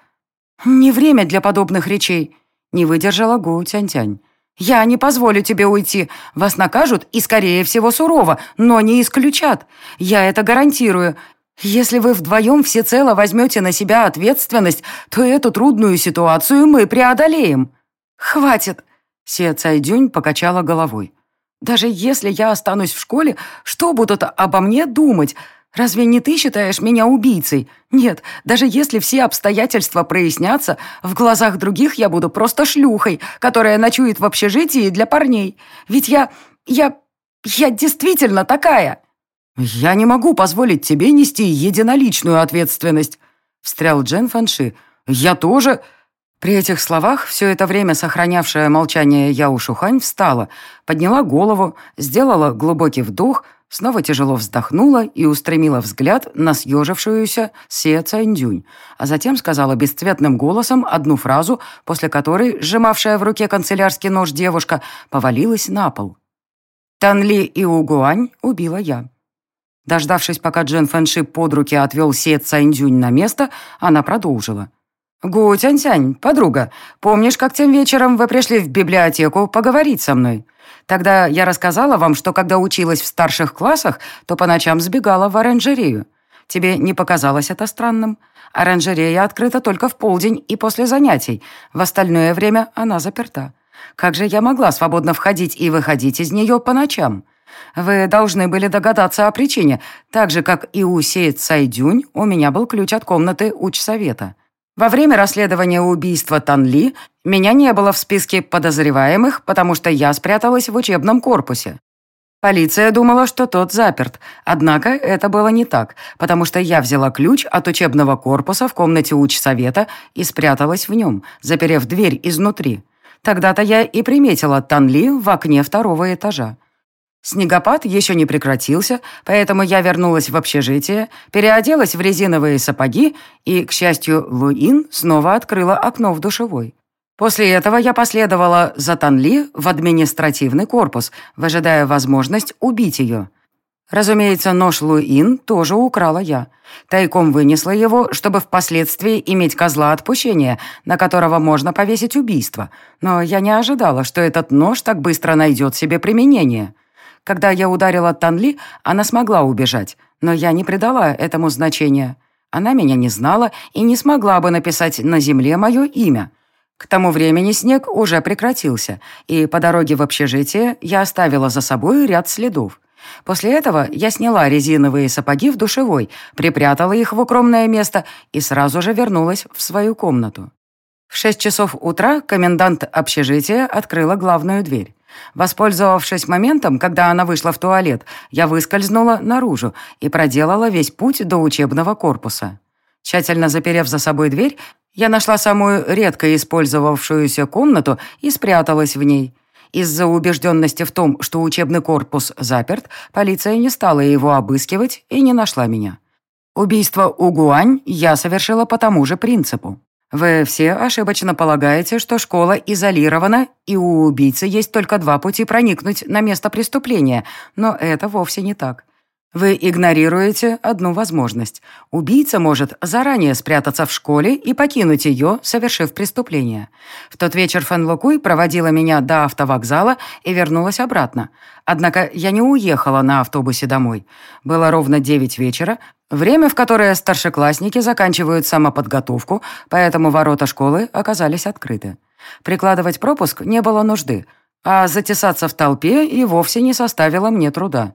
«Не время для подобных речей», — не выдержала Гу Тянь-Тянь. «Я не позволю тебе уйти. Вас накажут, и, скорее всего, сурово, но не исключат. Я это гарантирую. Если вы вдвоем всецело возьмете на себя ответственность, то эту трудную ситуацию мы преодолеем». «Хватит!» — Се Цайдюнь покачала головой. «Даже если я останусь в школе, что будут обо мне думать? Разве не ты считаешь меня убийцей? Нет, даже если все обстоятельства прояснятся, в глазах других я буду просто шлюхой, которая ночует в общежитии для парней. Ведь я... я... я действительно такая!» «Я не могу позволить тебе нести единоличную ответственность», — встрял Джен Фанши. «Я тоже...» При этих словах все это время сохранявшая молчание Яу Шухань встала, подняла голову, сделала глубокий вдох, снова тяжело вздохнула и устремила взгляд на съежившуюся Се Цайндюнь, а затем сказала бесцветным голосом одну фразу, после которой, сжимавшая в руке канцелярский нож девушка, повалилась на пол. «Танли и Угуань убила я». Дождавшись, пока Джен Фэнши под руки отвел Се Цайндюнь на место, она продолжила. «Гу Тянь-Тянь, подруга, помнишь, как тем вечером вы пришли в библиотеку поговорить со мной? Тогда я рассказала вам, что когда училась в старших классах, то по ночам сбегала в оранжерею. Тебе не показалось это странным? Оранжерея открыта только в полдень и после занятий. В остальное время она заперта. Как же я могла свободно входить и выходить из нее по ночам? Вы должны были догадаться о причине. Так же, как и у Сеет Сайдюнь, у меня был ключ от комнаты учсовета. Во время расследования убийства Танли меня не было в списке подозреваемых, потому что я спряталась в учебном корпусе. Полиция думала, что тот заперт, однако это было не так, потому что я взяла ключ от учебного корпуса в комнате учсовета и спряталась в нем, заперев дверь изнутри. Тогда-то я и приметила Танли в окне второго этажа. Снегопад еще не прекратился, поэтому я вернулась в общежитие, переоделась в резиновые сапоги и, к счастью, Луин снова открыла окно в душевой. После этого я последовала за Танли в административный корпус, выжидая возможность убить ее. Разумеется, нож Луин тоже украла я. Тайком вынесла его, чтобы впоследствии иметь козла отпущения, на которого можно повесить убийство. Но я не ожидала, что этот нож так быстро найдет себе применение. Когда я ударила Танли, она смогла убежать, но я не придала этому значения. Она меня не знала и не смогла бы написать на земле мое имя. К тому времени снег уже прекратился, и по дороге в общежитие я оставила за собой ряд следов. После этого я сняла резиновые сапоги в душевой, припрятала их в укромное место и сразу же вернулась в свою комнату. В шесть часов утра комендант общежития открыла главную дверь. Воспользовавшись моментом, когда она вышла в туалет, я выскользнула наружу и проделала весь путь до учебного корпуса. Тщательно заперев за собой дверь, я нашла самую редко использовавшуюся комнату и спряталась в ней. Из-за убежденности в том, что учебный корпус заперт, полиция не стала его обыскивать и не нашла меня. Убийство Угуань я совершила по тому же принципу. Вы все ошибочно полагаете, что школа изолирована, и у убийцы есть только два пути проникнуть на место преступления, но это вовсе не так. Вы игнорируете одну возможность. Убийца может заранее спрятаться в школе и покинуть ее, совершив преступление. В тот вечер Фэн Лукуй проводила меня до автовокзала и вернулась обратно. Однако я не уехала на автобусе домой. Было ровно девять вечера, время, в которое старшеклассники заканчивают самоподготовку, поэтому ворота школы оказались открыты. Прикладывать пропуск не было нужды, а затесаться в толпе и вовсе не составило мне труда.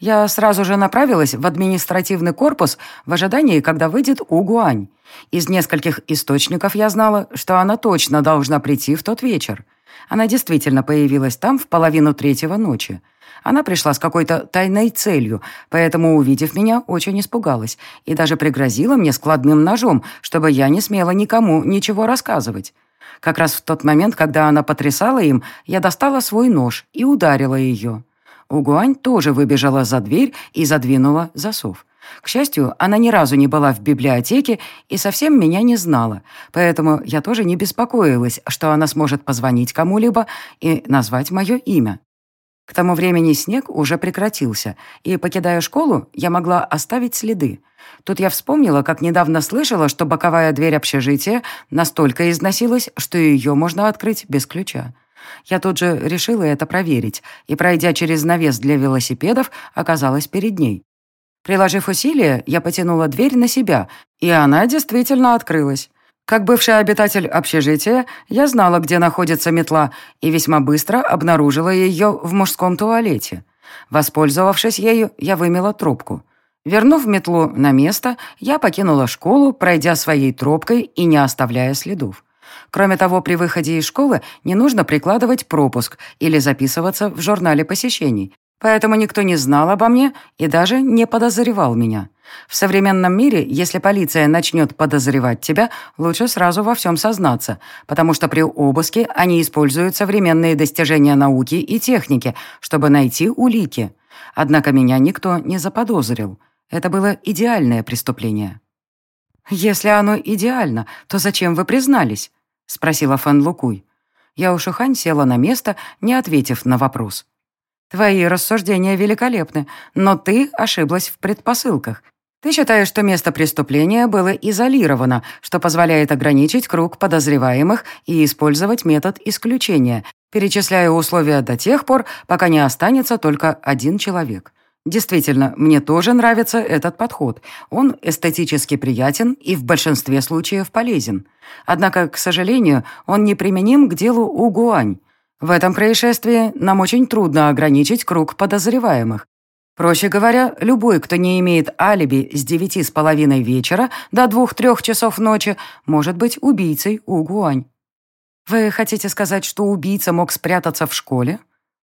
Я сразу же направилась в административный корпус в ожидании, когда выйдет Угуань. Из нескольких источников я знала, что она точно должна прийти в тот вечер. Она действительно появилась там в половину третьего ночи. Она пришла с какой-то тайной целью, поэтому, увидев меня, очень испугалась и даже пригрозила мне складным ножом, чтобы я не смела никому ничего рассказывать. Как раз в тот момент, когда она потрясала им, я достала свой нож и ударила ее. Угуань тоже выбежала за дверь и задвинула засов. К счастью, она ни разу не была в библиотеке и совсем меня не знала, поэтому я тоже не беспокоилась, что она сможет позвонить кому-либо и назвать мое имя. К тому времени снег уже прекратился, и, покидая школу, я могла оставить следы. Тут я вспомнила, как недавно слышала, что боковая дверь общежития настолько износилась, что ее можно открыть без ключа. Я тут же решила это проверить, и, пройдя через навес для велосипедов, оказалась перед ней. Приложив усилия, я потянула дверь на себя, и она действительно открылась. Как бывший обитатель общежития, я знала, где находится метла, и весьма быстро обнаружила ее в мужском туалете. Воспользовавшись ею, я вымела трубку. Вернув метлу на место, я покинула школу, пройдя своей тропкой и не оставляя следов. Кроме того, при выходе из школы не нужно прикладывать пропуск или записываться в журнале посещений, Поэтому никто не знал обо мне и даже не подозревал меня. В современном мире, если полиция начнет подозревать тебя, лучше сразу во всем сознаться, потому что при обыске они используют современные достижения науки и техники, чтобы найти улики. Однако меня никто не заподозрил. Это было идеальное преступление. «Если оно идеально, то зачем вы признались?» — спросила Фан Лукуй. Я у Шухань села на место, не ответив на вопрос. Твои рассуждения великолепны, но ты ошиблась в предпосылках. Ты считаешь, что место преступления было изолировано, что позволяет ограничить круг подозреваемых и использовать метод исключения, перечисляя условия до тех пор, пока не останется только один человек. Действительно, мне тоже нравится этот подход. Он эстетически приятен и в большинстве случаев полезен. Однако, к сожалению, он неприменим к делу Угуань. В этом происшествии нам очень трудно ограничить круг подозреваемых. Проще говоря, любой, кто не имеет алиби с девяти с половиной вечера до двух-трех часов ночи, может быть убийцей У Гуань. Вы хотите сказать, что убийца мог спрятаться в школе?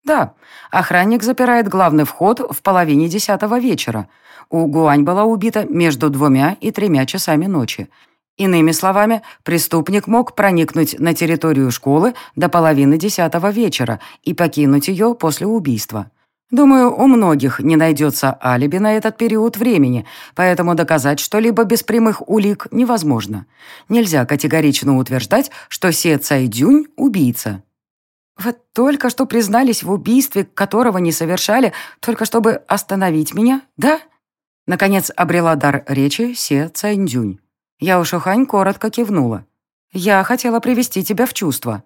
Да. Охранник запирает главный вход в половине десятого вечера. У Гуань была убита между двумя и тремя часами ночи. Иными словами, преступник мог проникнуть на территорию школы до половины десятого вечера и покинуть ее после убийства. Думаю, у многих не найдется алиби на этот период времени, поэтому доказать что-либо без прямых улик невозможно. Нельзя категорично утверждать, что Се Цайдюнь – убийца. Вы только что признались в убийстве, которого не совершали, только чтобы остановить меня, да? Наконец обрела дар речи Се Цайдюнь. Я Ушухань коротко кивнула. «Я хотела привести тебя в чувство».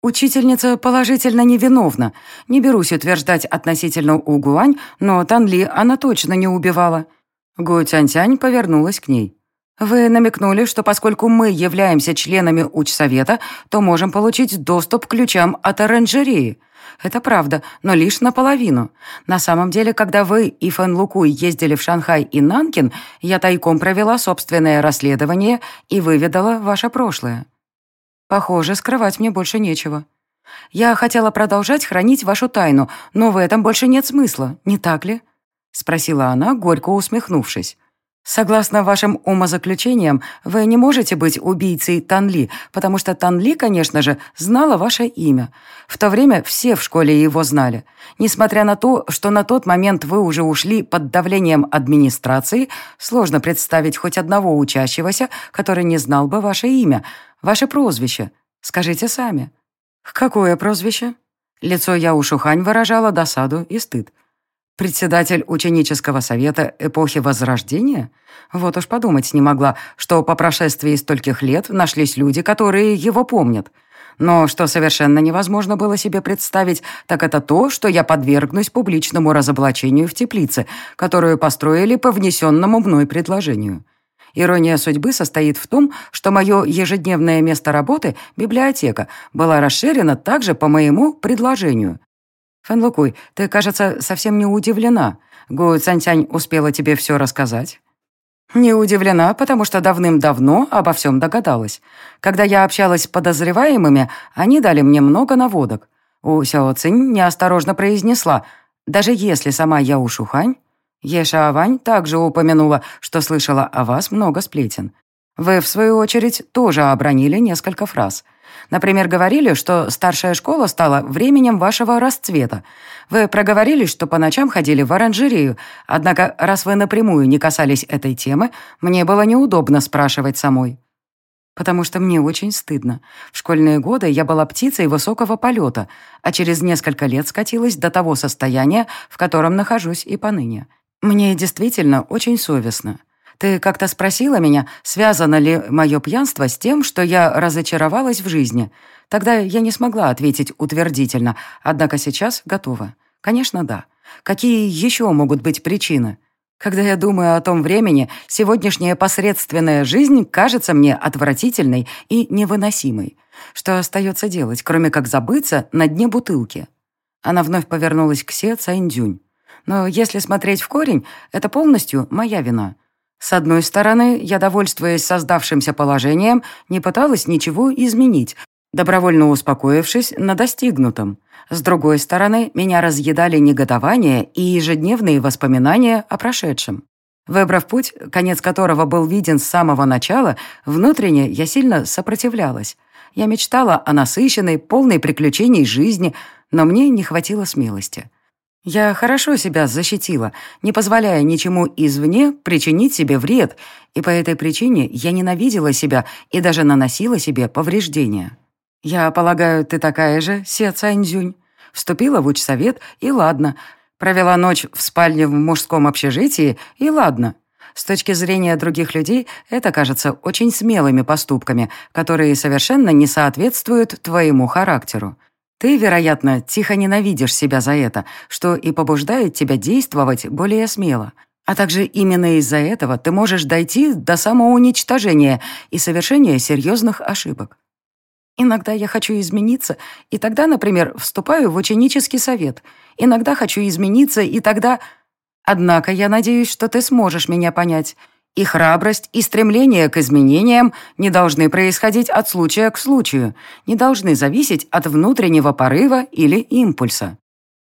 Учительница положительно невиновна. Не берусь утверждать относительно Угуань, но Танли она точно не убивала. Гу Цянь-Цянь повернулась к ней. «Вы намекнули, что поскольку мы являемся членами учсовета, то можем получить доступ к ключам от оранжереи. Это правда, но лишь наполовину. На самом деле, когда вы и Фэн Лукуй ездили в Шанхай и Нанкин, я тайком провела собственное расследование и выведала ваше прошлое. Похоже, скрывать мне больше нечего. Я хотела продолжать хранить вашу тайну, но в этом больше нет смысла, не так ли?» — спросила она, горько усмехнувшись. Согласно вашим умозаключениям, вы не можете быть убийцей Танли, потому что Танли, конечно же, знала ваше имя. В то время все в школе его знали. Несмотря на то, что на тот момент вы уже ушли под давлением администрации, сложно представить хоть одного учащегося, который не знал бы ваше имя, ваше прозвище. Скажите сами. Какое прозвище? Лицо Яушухань выражало досаду и стыд. Председатель ученического совета эпохи Возрождения? Вот уж подумать не могла, что по прошествии стольких лет нашлись люди, которые его помнят. Но что совершенно невозможно было себе представить, так это то, что я подвергнусь публичному разоблачению в теплице, которую построили по внесенному мной предложению. Ирония судьбы состоит в том, что мое ежедневное место работы, библиотека, была расширена также по моему предложению. «Фэнлукуй, ты, кажется, совсем не удивлена. Гу Цянь-Цянь успела тебе все рассказать?» «Не удивлена, потому что давным-давно обо всем догадалась. Когда я общалась с подозреваемыми, они дали мне много наводок. У Сяо Цинь неосторожно произнесла, даже если сама я Ушухань, Еша Авань также упомянула, что слышала о вас много сплетен. Вы, в свою очередь, тоже обронили несколько фраз. Например, говорили, что старшая школа стала временем вашего расцвета. Вы проговорились, что по ночам ходили в оранжерею, однако, раз вы напрямую не касались этой темы, мне было неудобно спрашивать самой. Потому что мне очень стыдно. В школьные годы я была птицей высокого полета, а через несколько лет скатилась до того состояния, в котором нахожусь и поныне. Мне действительно очень совестно. Ты как-то спросила меня, связано ли мое пьянство с тем, что я разочаровалась в жизни. Тогда я не смогла ответить утвердительно, однако сейчас готова. Конечно, да. Какие еще могут быть причины? Когда я думаю о том времени, сегодняшняя посредственная жизнь кажется мне отвратительной и невыносимой. Что остается делать, кроме как забыться на дне бутылки? Она вновь повернулась к Се Цайндюнь. Но если смотреть в корень, это полностью моя вина. С одной стороны, я, довольствуясь создавшимся положением, не пыталась ничего изменить, добровольно успокоившись на достигнутом. С другой стороны, меня разъедали негодование и ежедневные воспоминания о прошедшем. Выбрав путь, конец которого был виден с самого начала, внутренне я сильно сопротивлялась. Я мечтала о насыщенной, полной приключений жизни, но мне не хватило смелости. Я хорошо себя защитила, не позволяя ничему извне причинить себе вред, и по этой причине я ненавидела себя и даже наносила себе повреждения. Я полагаю, ты такая же, Се Цаньцзюнь. Вступила в учсовет, и ладно. Провела ночь в спальне в мужском общежитии, и ладно. С точки зрения других людей, это кажется очень смелыми поступками, которые совершенно не соответствуют твоему характеру. Ты, вероятно, тихо ненавидишь себя за это, что и побуждает тебя действовать более смело. А также именно из-за этого ты можешь дойти до самоуничтожения и совершения серьезных ошибок. Иногда я хочу измениться, и тогда, например, вступаю в ученический совет. Иногда хочу измениться, и тогда... Однако я надеюсь, что ты сможешь меня понять. И храбрость, и стремление к изменениям не должны происходить от случая к случаю, не должны зависеть от внутреннего порыва или импульса.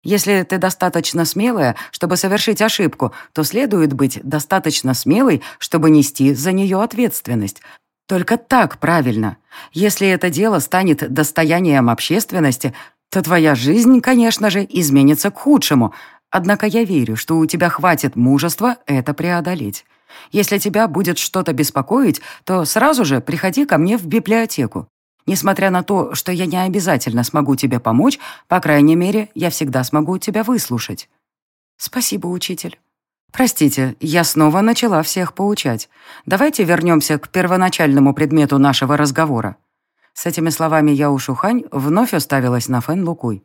Если ты достаточно смелая, чтобы совершить ошибку, то следует быть достаточно смелой, чтобы нести за нее ответственность. Только так правильно. Если это дело станет достоянием общественности, то твоя жизнь, конечно же, изменится к худшему. Однако я верю, что у тебя хватит мужества это преодолеть. Если тебя будет что-то беспокоить, то сразу же приходи ко мне в библиотеку. Несмотря на то, что я не обязательно смогу тебе помочь, по крайней мере, я всегда смогу тебя выслушать. Спасибо, учитель. Простите, я снова начала всех поучать. Давайте вернемся к первоначальному предмету нашего разговора. С этими словами Яу Шухань вновь уставилась на Фэн Лукуй.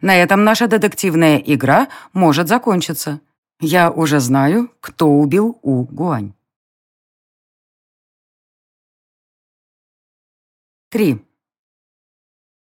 На этом наша детективная игра может закончиться. Я уже знаю, кто убил У Гуань. 3.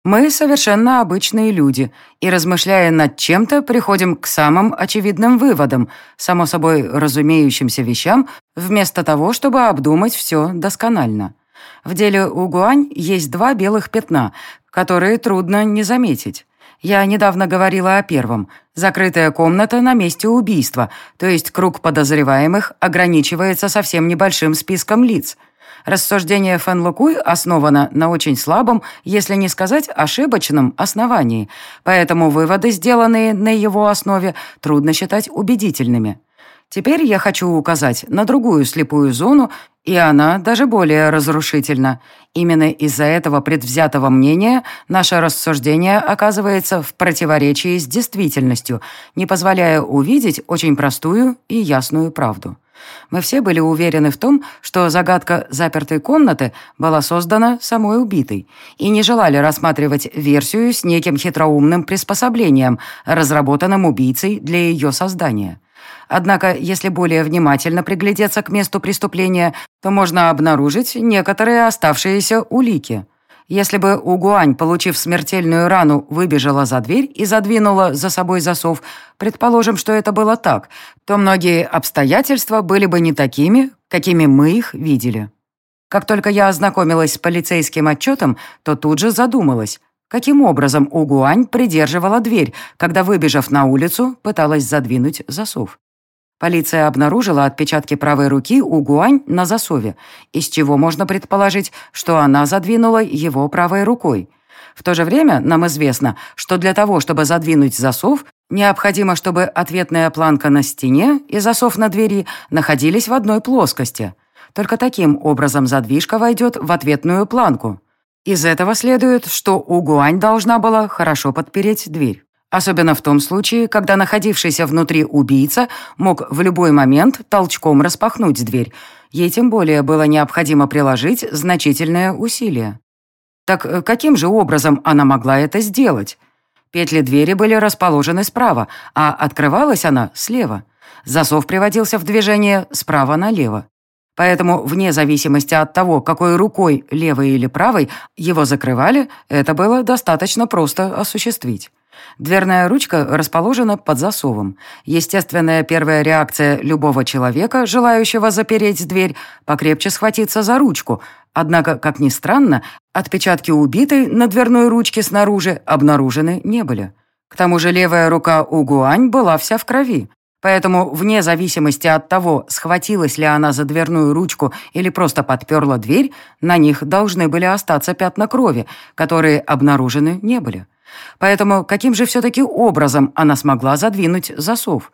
Мы совершенно обычные люди, и, размышляя над чем-то, приходим к самым очевидным выводам, само собой разумеющимся вещам, вместо того, чтобы обдумать все досконально. В деле у Гуань есть два белых пятна, которые трудно не заметить. Я недавно говорила о первом. Закрытая комната на месте убийства, то есть круг подозреваемых ограничивается совсем небольшим списком лиц. Рассуждение Фэн Лукуй основано на очень слабом, если не сказать ошибочном, основании, поэтому выводы, сделанные на его основе, трудно считать убедительными. Теперь я хочу указать на другую слепую зону, и она даже более разрушительна. Именно из-за этого предвзятого мнения наше рассуждение оказывается в противоречии с действительностью, не позволяя увидеть очень простую и ясную правду. Мы все были уверены в том, что загадка запертой комнаты была создана самой убитой, и не желали рассматривать версию с неким хитроумным приспособлением, разработанным убийцей для ее создания. Однако, если более внимательно приглядеться к месту преступления, то можно обнаружить некоторые оставшиеся улики. Если бы Угуань, получив смертельную рану, выбежала за дверь и задвинула за собой засов, предположим, что это было так, то многие обстоятельства были бы не такими, какими мы их видели. Как только я ознакомилась с полицейским отчетом, то тут же задумалась, каким образом Угуань придерживала дверь, когда, выбежав на улицу, пыталась задвинуть засов. Полиция обнаружила отпечатки правой руки у Гуань на засове, из чего можно предположить, что она задвинула его правой рукой. В то же время нам известно, что для того, чтобы задвинуть засов, необходимо, чтобы ответная планка на стене и засов на двери находились в одной плоскости. Только таким образом задвижка войдет в ответную планку. Из этого следует, что у Гуань должна была хорошо подпереть дверь. Особенно в том случае, когда находившийся внутри убийца мог в любой момент толчком распахнуть дверь. Ей тем более было необходимо приложить значительное усилие. Так э, каким же образом она могла это сделать? Петли двери были расположены справа, а открывалась она слева. Засов приводился в движение справа налево. Поэтому, вне зависимости от того, какой рукой, левой или правой, его закрывали, это было достаточно просто осуществить. Дверная ручка расположена под засовом. Естественная первая реакция любого человека, желающего запереть дверь, покрепче схватиться за ручку. Однако, как ни странно, отпечатки убитой на дверной ручке снаружи обнаружены не были. К тому же левая рука у Гуань была вся в крови. Поэтому, вне зависимости от того, схватилась ли она за дверную ручку или просто подперла дверь, на них должны были остаться пятна крови, которые обнаружены не были. Поэтому каким же все-таки образом она смогла задвинуть засов?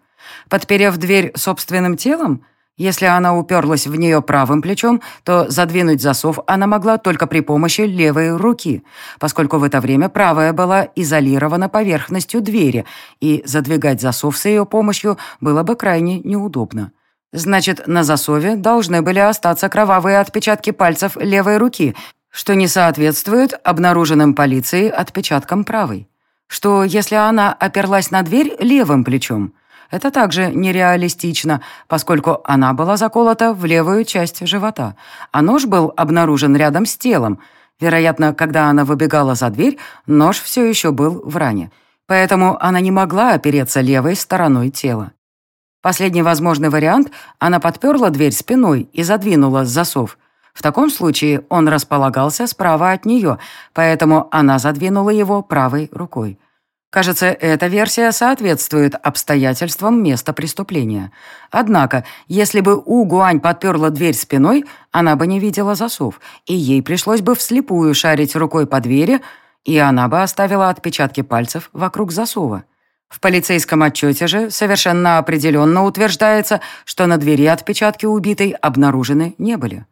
Подперев дверь собственным телом? Если она уперлась в нее правым плечом, то задвинуть засов она могла только при помощи левой руки, поскольку в это время правая была изолирована поверхностью двери, и задвигать засов с ее помощью было бы крайне неудобно. Значит, на засове должны были остаться кровавые отпечатки пальцев левой руки, что не соответствует обнаруженным полицией отпечаткам правой. Что если она оперлась на дверь левым плечом? Это также нереалистично, поскольку она была заколота в левую часть живота, а нож был обнаружен рядом с телом. Вероятно, когда она выбегала за дверь, нож все еще был в ране. Поэтому она не могла опереться левой стороной тела. Последний возможный вариант – она подперла дверь спиной и задвинула засов – в таком случае он располагался справа от нее, поэтому она задвинула его правой рукой. Кажется, эта версия соответствует обстоятельствам места преступления. Однако, если бы У Гуань подперла дверь спиной, она бы не видела засов, и ей пришлось бы вслепую шарить рукой по двери, и она бы оставила отпечатки пальцев вокруг засова. В полицейском отчете же совершенно определенно утверждается, что на двери отпечатки убитой обнаружены не были.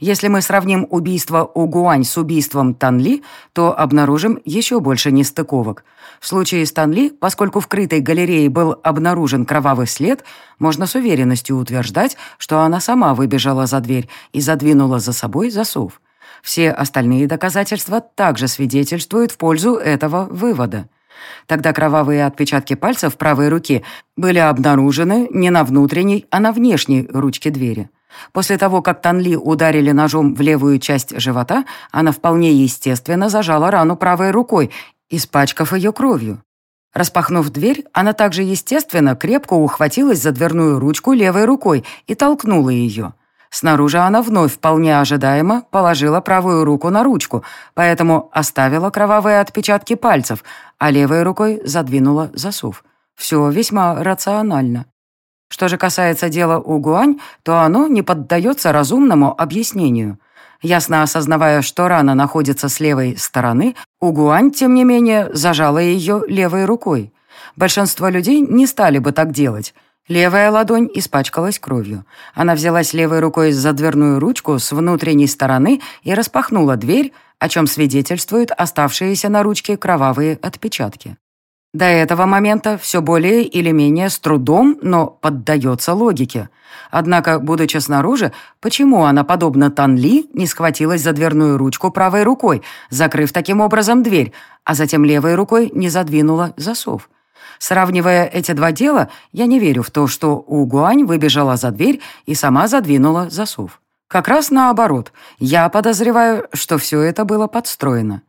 Если мы сравним убийство Угуань с убийством Танли, то обнаружим еще больше нестыковок. В случае с Танли, поскольку в крытой галерее был обнаружен кровавый след, можно с уверенностью утверждать, что она сама выбежала за дверь и задвинула за собой засов. Все остальные доказательства также свидетельствуют в пользу этого вывода. Тогда кровавые отпечатки пальцев правой руки были обнаружены не на внутренней, а на внешней ручке двери. После того, как Танли ударили ножом в левую часть живота, она вполне естественно зажала рану правой рукой, испачкав ее кровью. Распахнув дверь, она также естественно крепко ухватилась за дверную ручку левой рукой и толкнула ее. Снаружи она вновь вполне ожидаемо положила правую руку на ручку, поэтому оставила кровавые отпечатки пальцев, а левой рукой задвинула засов. Все весьма рационально. Что же касается дела Угуань, то оно не поддается разумному объяснению. Ясно осознавая, что рана находится с левой стороны, Угуань, тем не менее, зажала ее левой рукой. Большинство людей не стали бы так делать. Левая ладонь испачкалась кровью. Она взялась левой рукой за дверную ручку с внутренней стороны и распахнула дверь, о чем свидетельствуют оставшиеся на ручке кровавые отпечатки. До этого момента все более или менее с трудом, но поддается логике. Однако, будучи снаружи, почему она, подобно Танли, не схватилась за дверную ручку правой рукой, закрыв таким образом дверь, а затем левой рукой не задвинула засов? Сравнивая эти два дела, я не верю в то, что Угуань выбежала за дверь и сама задвинула засов. Как раз наоборот, я подозреваю, что все это было подстроено.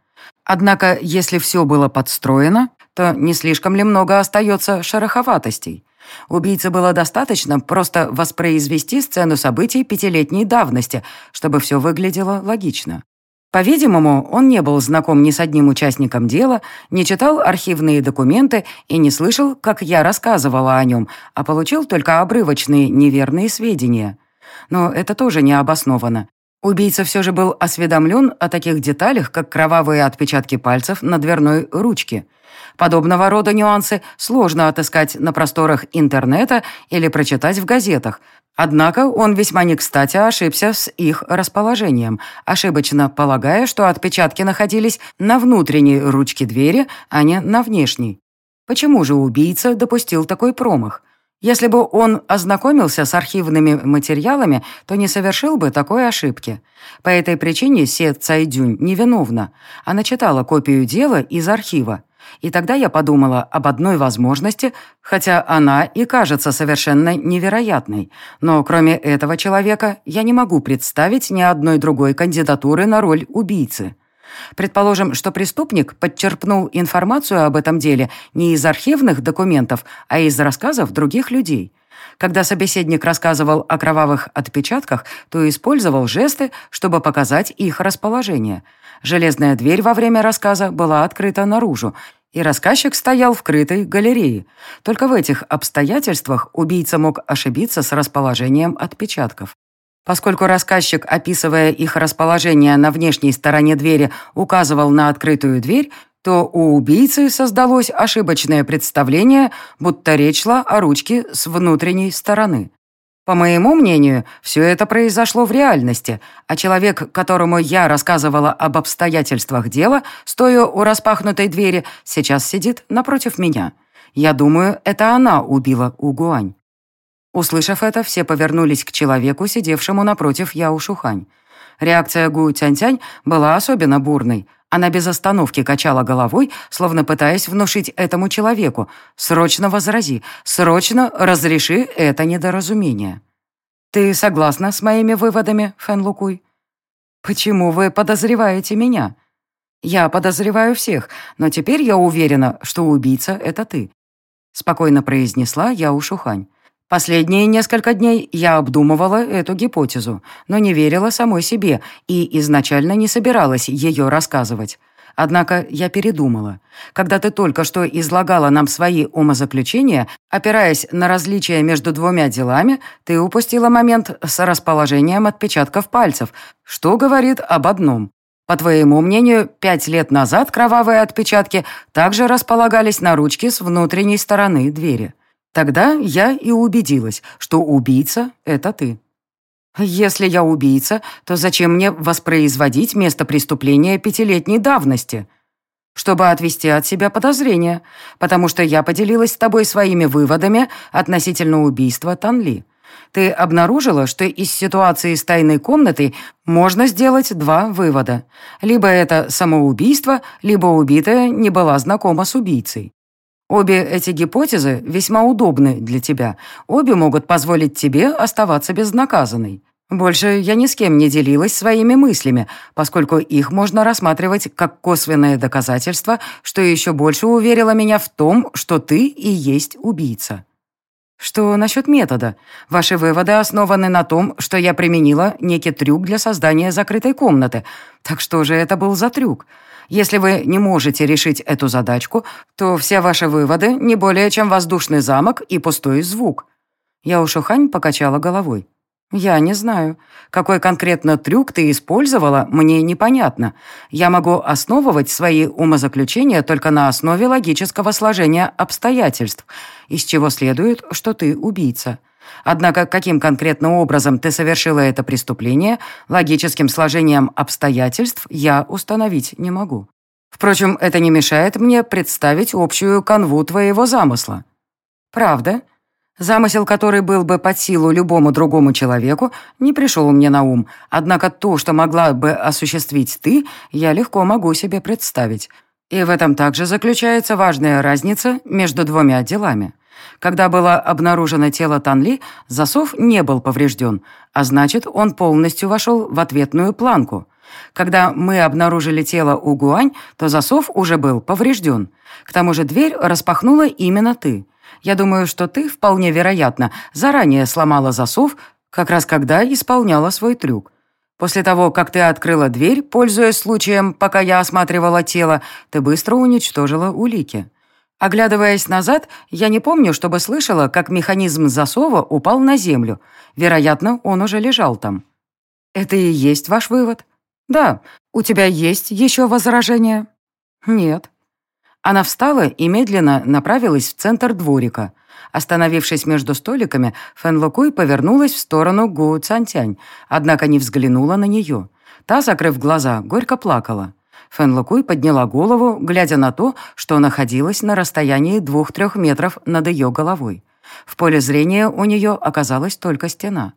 Однако, если все было подстроено, то не слишком ли много остается шероховатостей? Убийце было достаточно просто воспроизвести сцену событий пятилетней давности, чтобы все выглядело логично. По-видимому, он не был знаком ни с одним участником дела, не читал архивные документы и не слышал, как я рассказывала о нем, а получил только обрывочные неверные сведения. Но это тоже не обосновано. Убийца все же был осведомлен о таких деталях, как кровавые отпечатки пальцев на дверной ручке. Подобного рода нюансы сложно отыскать на просторах интернета или прочитать в газетах, Однако он весьма не кстати ошибся с их расположением, ошибочно полагая, что отпечатки находились на внутренней ручке двери, а не на внешней. Почему же убийца допустил такой промах? Если бы он ознакомился с архивными материалами, то не совершил бы такой ошибки. По этой причине Се Цайдюнь невиновна. Она читала копию дела из архива. И тогда я подумала об одной возможности, хотя она и кажется совершенно невероятной. Но кроме этого человека я не могу представить ни одной другой кандидатуры на роль убийцы. Предположим, что преступник подчерпнул информацию об этом деле не из архивных документов, а из рассказов других людей. Когда собеседник рассказывал о кровавых отпечатках, то использовал жесты, чтобы показать их расположение. Железная дверь во время рассказа была открыта наружу, и рассказчик стоял в крытой галерее. Только в этих обстоятельствах убийца мог ошибиться с расположением отпечатков. Поскольку рассказчик, описывая их расположение на внешней стороне двери, указывал на открытую дверь, то у убийцы создалось ошибочное представление, будто речь шла о ручке с внутренней стороны. По моему мнению, все это произошло в реальности, а человек, которому я рассказывала об обстоятельствах дела, стоя у распахнутой двери, сейчас сидит напротив меня. Я думаю, это она убила Угуань. Услышав это, все повернулись к человеку, сидевшему напротив Яо Шухань. Реакция Гу Тянь-Тянь была особенно бурной. Она без остановки качала головой, словно пытаясь внушить этому человеку «Срочно возрази, срочно разреши это недоразумение». «Ты согласна с моими выводами, Фэн Лукуй?» «Почему вы подозреваете меня?» «Я подозреваю всех, но теперь я уверена, что убийца — это ты», — спокойно произнесла Яу Шухань. Последние несколько дней я обдумывала эту гипотезу, но не верила самой себе и изначально не собиралась ее рассказывать. Однако я передумала. Когда ты только что излагала нам свои умозаключения, опираясь на различия между двумя делами, ты упустила момент с расположением отпечатков пальцев, что говорит об одном. По твоему мнению, пять лет назад кровавые отпечатки также располагались на ручке с внутренней стороны двери. Тогда я и убедилась, что убийца — это ты. Если я убийца, то зачем мне воспроизводить место преступления пятилетней давности? Чтобы отвести от себя подозрения, потому что я поделилась с тобой своими выводами относительно убийства Танли. Ты обнаружила, что из ситуации с тайной комнатой можно сделать два вывода. Либо это самоубийство, либо убитая не была знакома с убийцей. Обе эти гипотезы весьма удобны для тебя. Обе могут позволить тебе оставаться безнаказанной. Больше я ни с кем не делилась своими мыслями, поскольку их можно рассматривать как косвенное доказательство, что еще больше уверило меня в том, что ты и есть убийца. Что насчет метода? Ваши выводы основаны на том, что я применила некий трюк для создания закрытой комнаты. Так что же это был за трюк? Если вы не можете решить эту задачку, то все ваши выводы не более чем воздушный замок и пустой звук». Яушухань покачала головой. «Я не знаю. Какой конкретно трюк ты использовала, мне непонятно. Я могу основывать свои умозаключения только на основе логического сложения обстоятельств, из чего следует, что ты убийца. Однако каким конкретно образом ты совершила это преступление, логическим сложением обстоятельств я установить не могу. Впрочем, это не мешает мне представить общую канву твоего замысла. Правда? Замысел, который был бы под силу любому другому человеку, не пришел мне на ум, однако то, что могла бы осуществить ты, я легко могу себе представить. И в этом также заключается важная разница между двумя делами. Когда было обнаружено тело Танли, засов не был поврежден, а значит, он полностью вошел в ответную планку. Когда мы обнаружили тело Угуань, то засов уже был поврежден. К тому же дверь распахнула именно ты. Я думаю, что ты, вполне вероятно, заранее сломала засов, как раз когда исполняла свой трюк. После того, как ты открыла дверь, пользуясь случаем, пока я осматривала тело, ты быстро уничтожила улики. Оглядываясь назад, я не помню, чтобы слышала, как механизм засова упал на землю. Вероятно, он уже лежал там. Это и есть ваш вывод? Да. У тебя есть еще возражения? Нет. Она встала и медленно направилась в центр дворика. Остановившись между столиками, Фэн Лукуй повернулась в сторону Гу Цантянь, однако не взглянула на нее. Та, закрыв глаза, горько плакала. Фэн Лукуй подняла голову, глядя на то, что находилась на расстоянии двух-трех метров над ее головой. В поле зрения у нее оказалась только стена.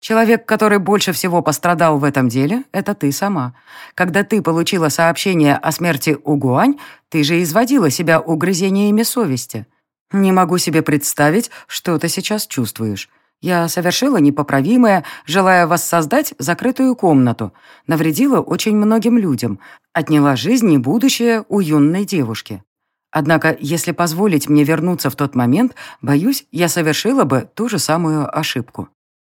Человек, который больше всего пострадал в этом деле, это ты сама. Когда ты получила сообщение о смерти Угуань, ты же изводила себя угрызениями совести. Не могу себе представить, что ты сейчас чувствуешь. Я совершила непоправимое, желая воссоздать закрытую комнату, навредила очень многим людям, отняла жизнь и будущее у юной девушки. Однако, если позволить мне вернуться в тот момент, боюсь, я совершила бы ту же самую ошибку.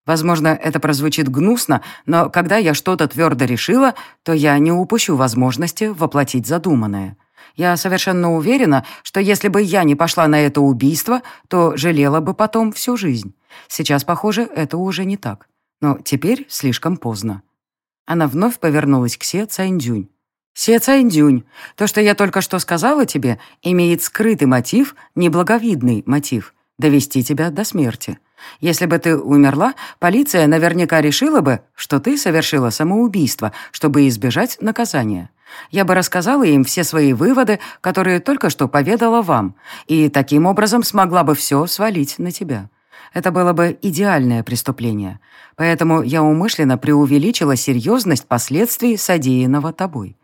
Возможно, это прозвучит гнусно, но когда я что-то твердо решила, то я не упущу возможности воплотить задуманное. Я совершенно уверена, что если бы я не пошла на это убийство, то жалела бы потом всю жизнь. Сейчас, похоже, это уже не так. Но теперь слишком поздно. Она вновь повернулась к Се Цайндюнь. «Се Цайндюнь, то, что я только что сказала тебе, имеет скрытый мотив, неблаговидный мотив — довести тебя до смерти. Если бы ты умерла, полиция наверняка решила бы, что ты совершила самоубийство, чтобы избежать наказания. Я бы рассказала им все свои выводы, которые только что поведала вам, и таким образом смогла бы все свалить на тебя. Это было бы идеальное преступление. Поэтому я умышленно преувеличила серьезность последствий содеянного тобой.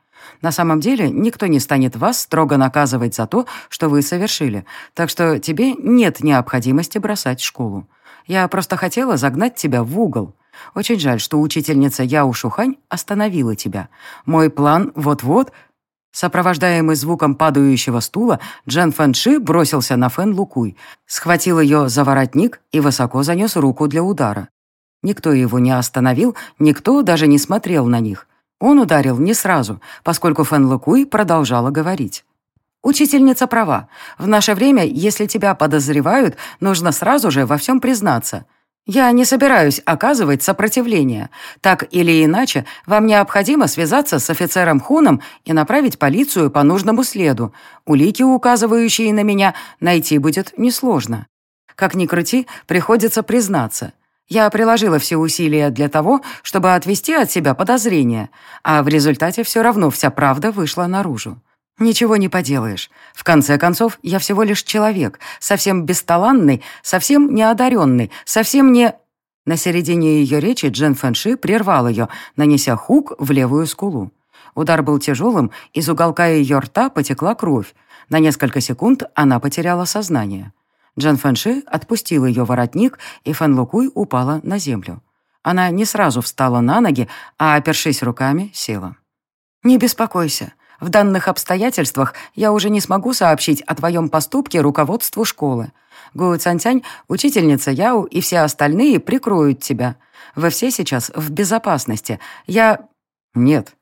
На самом деле никто не станет вас строго наказывать за то, что вы совершили, так что тебе нет необходимости бросать школу. Я просто хотела загнать тебя в угол. Очень жаль, что учительница Яу Шухань остановила тебя. Мой план вот-вот...» Сопровождаемый звуком падающего стула, Джен Фэнши бросился на Фэн Лукуй, схватил ее за воротник и высоко занес руку для удара. Никто его не остановил, никто даже не смотрел на них. Он ударил не сразу, поскольку Фэн Лукуй продолжала говорить. Учительница права. В наше время, если тебя подозревают, нужно сразу же во всем признаться. Я не собираюсь оказывать сопротивление. Так или иначе, вам необходимо связаться с офицером Хуном и направить полицию по нужному следу. Улики, указывающие на меня, найти будет несложно. Как ни крути, приходится признаться. Я приложила все усилия для того, чтобы отвести от себя подозрения, а в результате все равно вся правда вышла наружу. «Ничего не поделаешь. В конце концов, я всего лишь человек, совсем бесталанный, совсем неодаренный, совсем не...» На середине ее речи Джен Фэнши прервал ее, нанеся хук в левую скулу. Удар был тяжелым, из уголка ее рта потекла кровь. На несколько секунд она потеряла сознание. Джан Фэнши отпустил ее воротник, и Фэн Лукуй упала на землю. Она не сразу встала на ноги, а, опершись руками, села. «Не беспокойся. В данных обстоятельствах я уже не смогу сообщить о твоем поступке руководству школы. Гу Цантянь, учительница Яу и все остальные прикроют тебя. Вы все сейчас в безопасности. Я...» «Нет».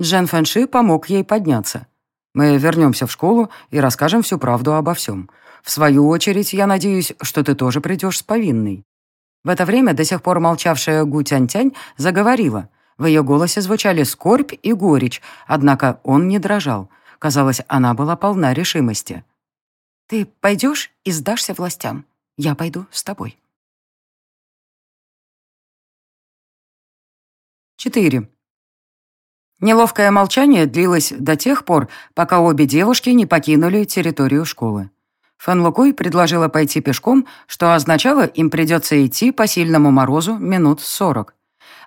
Джен Фэнши помог ей подняться. «Мы вернемся в школу и расскажем всю правду обо всем. В свою очередь, я надеюсь, что ты тоже придешь с повинной». В это время до сих пор молчавшая Гу Тянь-Тянь заговорила. В ее голосе звучали скорбь и горечь, однако он не дрожал. Казалось, она была полна решимости. «Ты пойдешь и сдашься властям. Я пойду с тобой». 4. Неловкое молчание длилось до тех пор, пока обе девушки не покинули территорию школы. Фэн Лукуй предложила пойти пешком, что означало, им придется идти по сильному морозу минут сорок.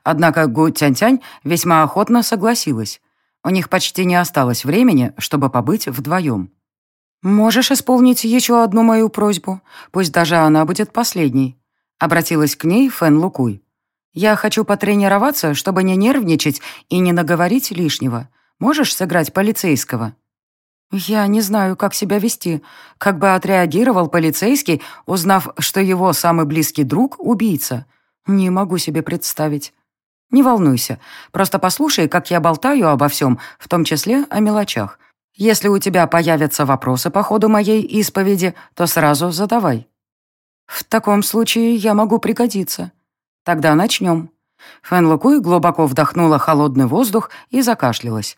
Однако Гу Тянь-Тянь весьма охотно согласилась. У них почти не осталось времени, чтобы побыть вдвоем. «Можешь исполнить еще одну мою просьбу, пусть даже она будет последней», — обратилась к ней Фэн Лукуй. «Я хочу потренироваться, чтобы не нервничать и не наговорить лишнего. Можешь сыграть полицейского?» «Я не знаю, как себя вести. Как бы отреагировал полицейский, узнав, что его самый близкий друг — убийца. Не могу себе представить». Не волнуйся, просто послушай, как я болтаю обо всем, в том числе о мелочах. Если у тебя появятся вопросы по ходу моей исповеди, то сразу задавай. В таком случае я могу пригодиться. Тогда начнем. Фэн Лукуй глубоко вдохнула холодный воздух и закашлялась.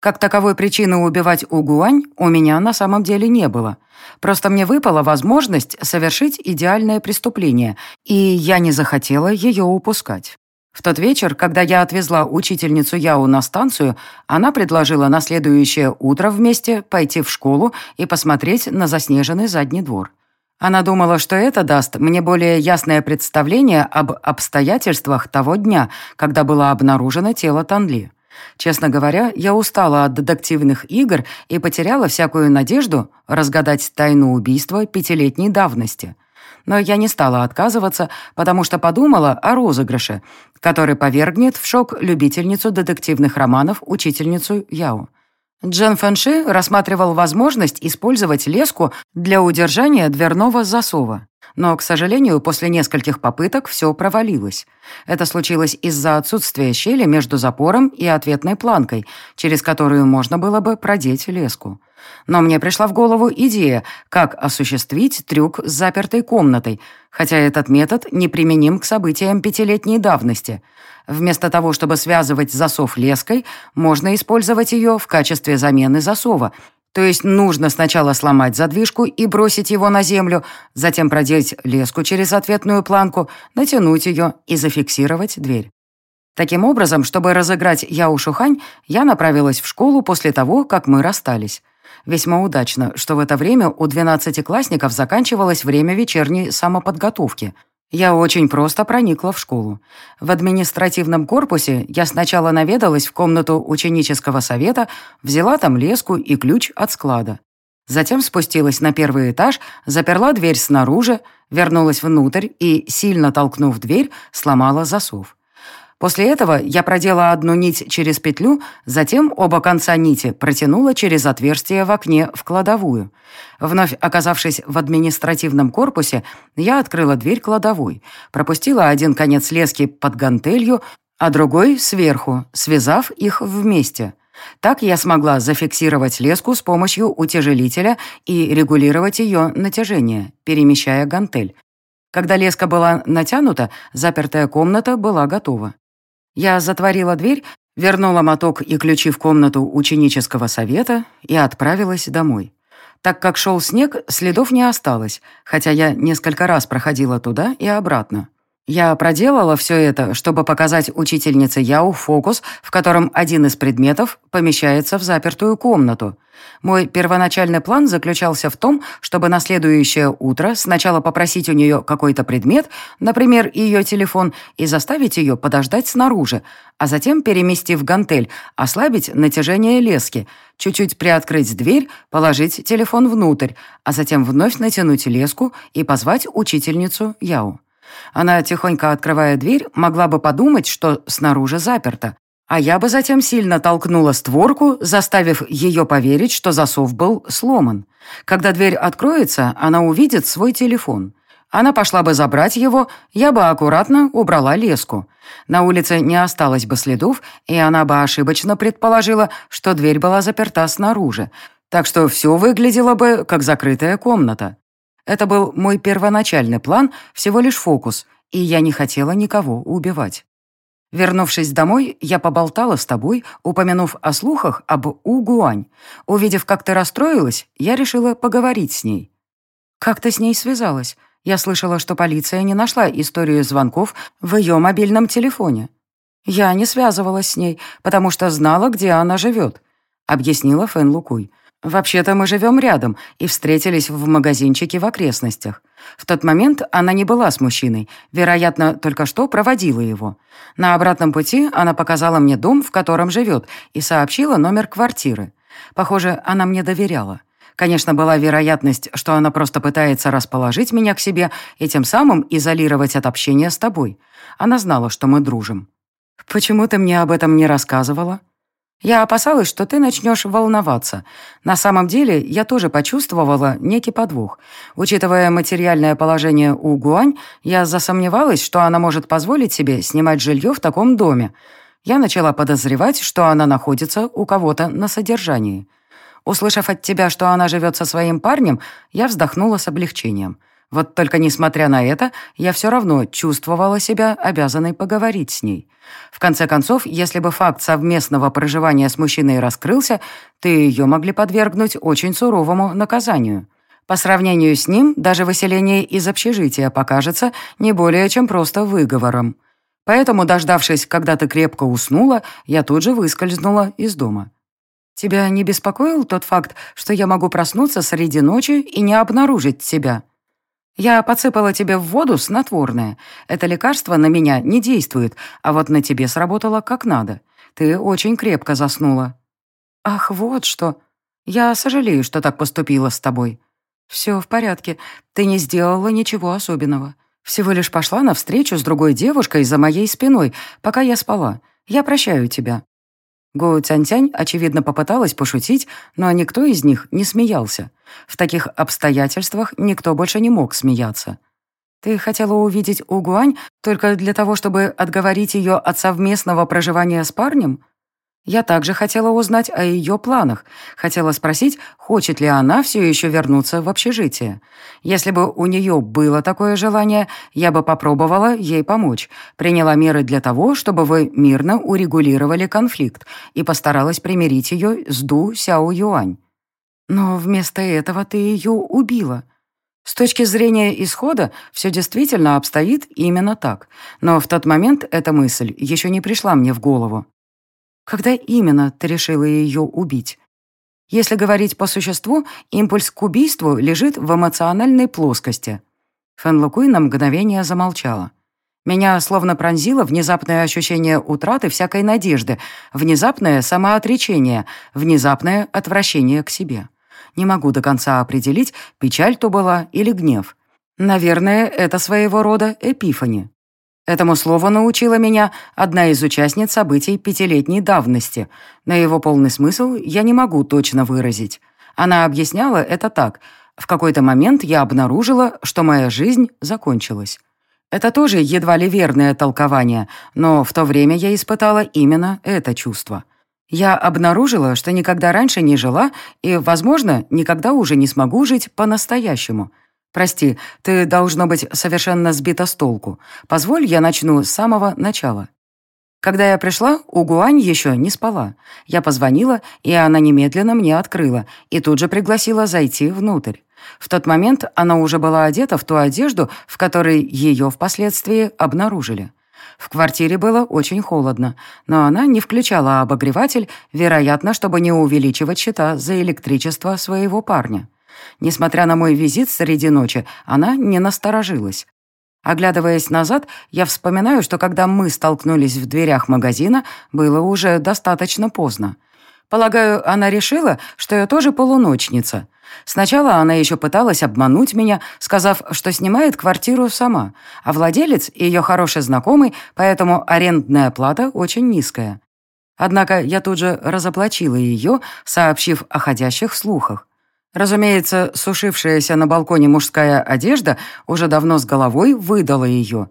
Как таковой причины убивать Угуань у меня на самом деле не было. Просто мне выпала возможность совершить идеальное преступление, и я не захотела ее упускать. В тот вечер, когда я отвезла учительницу Яу на станцию, она предложила на следующее утро вместе пойти в школу и посмотреть на заснеженный задний двор. Она думала, что это даст мне более ясное представление об обстоятельствах того дня, когда было обнаружено тело Танли. Честно говоря, я устала от детективных игр и потеряла всякую надежду разгадать тайну убийства пятилетней давности. Но я не стала отказываться, потому что подумала о розыгрыше, который повергнет в шок любительницу детективных романов, учительницу Яо. Джан Фэнши рассматривал возможность использовать леску для удержания дверного засова. Но, к сожалению, после нескольких попыток все провалилось. Это случилось из-за отсутствия щели между запором и ответной планкой, через которую можно было бы продеть леску. Но мне пришла в голову идея, как осуществить трюк с запертой комнатой, хотя этот метод неприменим к событиям пятилетней давности. Вместо того, чтобы связывать засов леской, можно использовать ее в качестве замены засова – то есть нужно сначала сломать задвижку и бросить его на землю, затем продеть леску через ответную планку, натянуть ее и зафиксировать дверь. Таким образом, чтобы разыграть Яу Шухань, я направилась в школу после того, как мы расстались. Весьма удачно, что в это время у двенадцатиклассников заканчивалось время вечерней самоподготовки – я очень просто проникла в школу. В административном корпусе я сначала наведалась в комнату ученического совета, взяла там леску и ключ от склада. Затем спустилась на первый этаж, заперла дверь снаружи, вернулась внутрь и, сильно толкнув дверь, сломала засов. После этого я продела одну нить через петлю, затем оба конца нити протянула через отверстие в окне в кладовую. Вновь оказавшись в административном корпусе, я открыла дверь кладовой, пропустила один конец лески под гантелью, а другой сверху, связав их вместе. Так я смогла зафиксировать леску с помощью утяжелителя и регулировать ее натяжение, перемещая гантель. Когда леска была натянута, запертая комната была готова. Я затворила дверь, вернула моток и ключи в комнату ученического совета и отправилась домой. Так как шел снег, следов не осталось, хотя я несколько раз проходила туда и обратно. Я проделала все это, чтобы показать учительнице Яу фокус, в котором один из предметов помещается в запертую комнату. Мой первоначальный план заключался в том, чтобы на следующее утро сначала попросить у нее какой-то предмет, например, ее телефон, и заставить ее подождать снаружи, а затем, переместив гантель, ослабить натяжение лески, чуть-чуть приоткрыть дверь, положить телефон внутрь, а затем вновь натянуть леску и позвать учительницу Яу. Она, тихонько открывая дверь, могла бы подумать, что снаружи заперто. А я бы затем сильно толкнула створку, заставив ее поверить, что засов был сломан. Когда дверь откроется, она увидит свой телефон. Она пошла бы забрать его, я бы аккуратно убрала леску. На улице не осталось бы следов, и она бы ошибочно предположила, что дверь была заперта снаружи. Так что все выглядело бы, как закрытая комната. Это был мой первоначальный план, всего лишь фокус, и я не хотела никого убивать. Вернувшись домой, я поболтала с тобой, упомянув о слухах об Угуань. Увидев, как ты расстроилась, я решила поговорить с ней. Как ты с ней связалась? Я слышала, что полиция не нашла историю звонков в ее мобильном телефоне. Я не связывалась с ней, потому что знала, где она живет, объяснила Фэн Лукуй. «Вообще-то мы живем рядом и встретились в магазинчике в окрестностях. В тот момент она не была с мужчиной, вероятно, только что проводила его. На обратном пути она показала мне дом, в котором живет, и сообщила номер квартиры. Похоже, она мне доверяла. Конечно, была вероятность, что она просто пытается расположить меня к себе и тем самым изолировать от общения с тобой. Она знала, что мы дружим. «Почему ты мне об этом не рассказывала?» Я опасалась, что ты начнешь волноваться. На самом деле, я тоже почувствовала некий подвох. Учитывая материальное положение у Гуань, я засомневалась, что она может позволить себе снимать жилье в таком доме. Я начала подозревать, что она находится у кого-то на содержании. Услышав от тебя, что она живет со своим парнем, я вздохнула с облегчением. Вот только несмотря на это, я все равно чувствовала себя обязанной поговорить с ней. В конце концов, если бы факт совместного проживания с мужчиной раскрылся, то ее могли подвергнуть очень суровому наказанию. По сравнению с ним, даже выселение из общежития покажется не более чем просто выговором. Поэтому, дождавшись, когда ты крепко уснула, я тут же выскользнула из дома. Тебя не беспокоил тот факт, что я могу проснуться среди ночи и не обнаружить тебя?» Я подсыпала тебе в воду снотворное. Это лекарство на меня не действует, а вот на тебе сработало как надо. Ты очень крепко заснула». «Ах, вот что. Я сожалею, что так поступила с тобой. Все в порядке. Ты не сделала ничего особенного. Всего лишь пошла навстречу с другой девушкой за моей спиной, пока я спала. Я прощаю тебя». Гоу Цянь-Тянь, очевидно, попыталась пошутить, но никто из них не смеялся. В таких обстоятельствах никто больше не мог смеяться. «Ты хотела увидеть Угуань только для того, чтобы отговорить ее от совместного проживания с парнем?» Я также хотела узнать о ее планах. Хотела спросить, хочет ли она все еще вернуться в общежитие. Если бы у нее было такое желание, я бы попробовала ей помочь. Приняла меры для того, чтобы вы мирно урегулировали конфликт и постаралась примирить ее с Ду Сяо Юань. Но вместо этого ты ее убила. С точки зрения исхода, все действительно обстоит именно так. Но в тот момент эта мысль еще не пришла мне в голову. Когда именно ты решила ее убить? Если говорить по существу, импульс к убийству лежит в эмоциональной плоскости. Фэн Лукуй на мгновение замолчала. Меня словно пронзило внезапное ощущение утраты всякой надежды, внезапное самоотречение, внезапное отвращение к себе. Не могу до конца определить, печаль то была или гнев. Наверное, это своего рода эпифани. Этому слову научила меня одна из участниц событий пятилетней давности. На его полный смысл я не могу точно выразить. Она объясняла это так. В какой-то момент я обнаружила, что моя жизнь закончилась. Это тоже едва ли верное толкование, но в то время я испытала именно это чувство. Я обнаружила, что никогда раньше не жила и, возможно, никогда уже не смогу жить по-настоящему – «Прости, ты, должно быть, совершенно сбита с толку. Позволь, я начну с самого начала». Когда я пришла, Угуань еще не спала. Я позвонила, и она немедленно мне открыла, и тут же пригласила зайти внутрь. В тот момент она уже была одета в ту одежду, в которой ее впоследствии обнаружили. В квартире было очень холодно, но она не включала обогреватель, вероятно, чтобы не увеличивать счета за электричество своего парня. Несмотря на мой визит среди ночи, она не насторожилась. Оглядываясь назад, я вспоминаю, что когда мы столкнулись в дверях магазина, было уже достаточно поздно. Полагаю, она решила, что я тоже полуночница. Сначала она еще пыталась обмануть меня, сказав, что снимает квартиру сама, а владелец — ее хороший знакомый, поэтому арендная плата очень низкая. Однако я тут же разоблачила ее, сообщив о ходящих слухах. Разумеется, сушившаяся на балконе мужская одежда уже давно с головой выдала ее.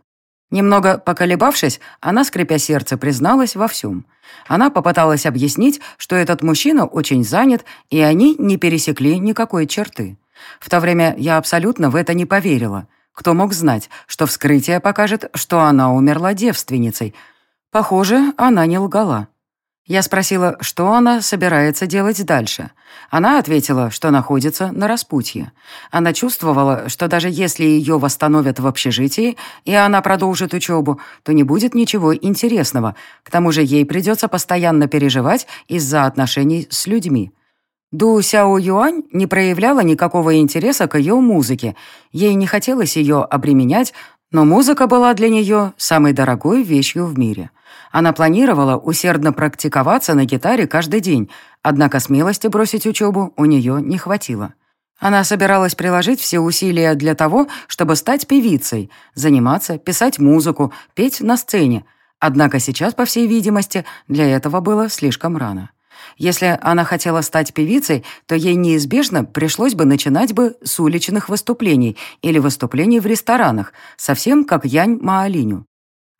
Немного поколебавшись, она, скрипя сердце, призналась во всем. Она попыталась объяснить, что этот мужчина очень занят, и они не пересекли никакой черты. В то время я абсолютно в это не поверила. Кто мог знать, что вскрытие покажет, что она умерла девственницей? Похоже, она не лгала. Я спросила, что она собирается делать дальше. Она ответила, что находится на распутье. Она чувствовала, что даже если ее восстановят в общежитии, и она продолжит учебу, то не будет ничего интересного. К тому же ей придется постоянно переживать из-за отношений с людьми. Ду Сяо Юань не проявляла никакого интереса к ее музыке. Ей не хотелось ее обременять, но музыка была для нее самой дорогой вещью в мире. Она планировала усердно практиковаться на гитаре каждый день, однако смелости бросить учебу у нее не хватило. Она собиралась приложить все усилия для того, чтобы стать певицей, заниматься, писать музыку, петь на сцене. Однако сейчас, по всей видимости, для этого было слишком рано. Если она хотела стать певицей, то ей неизбежно пришлось бы начинать бы с уличных выступлений или выступлений в ресторанах, совсем как Янь Маолиню.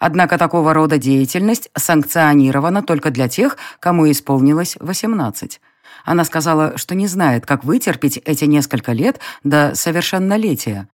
Однако такого рода деятельность санкционирована только для тех, кому исполнилось 18. Она сказала, что не знает, как вытерпеть эти несколько лет до совершеннолетия.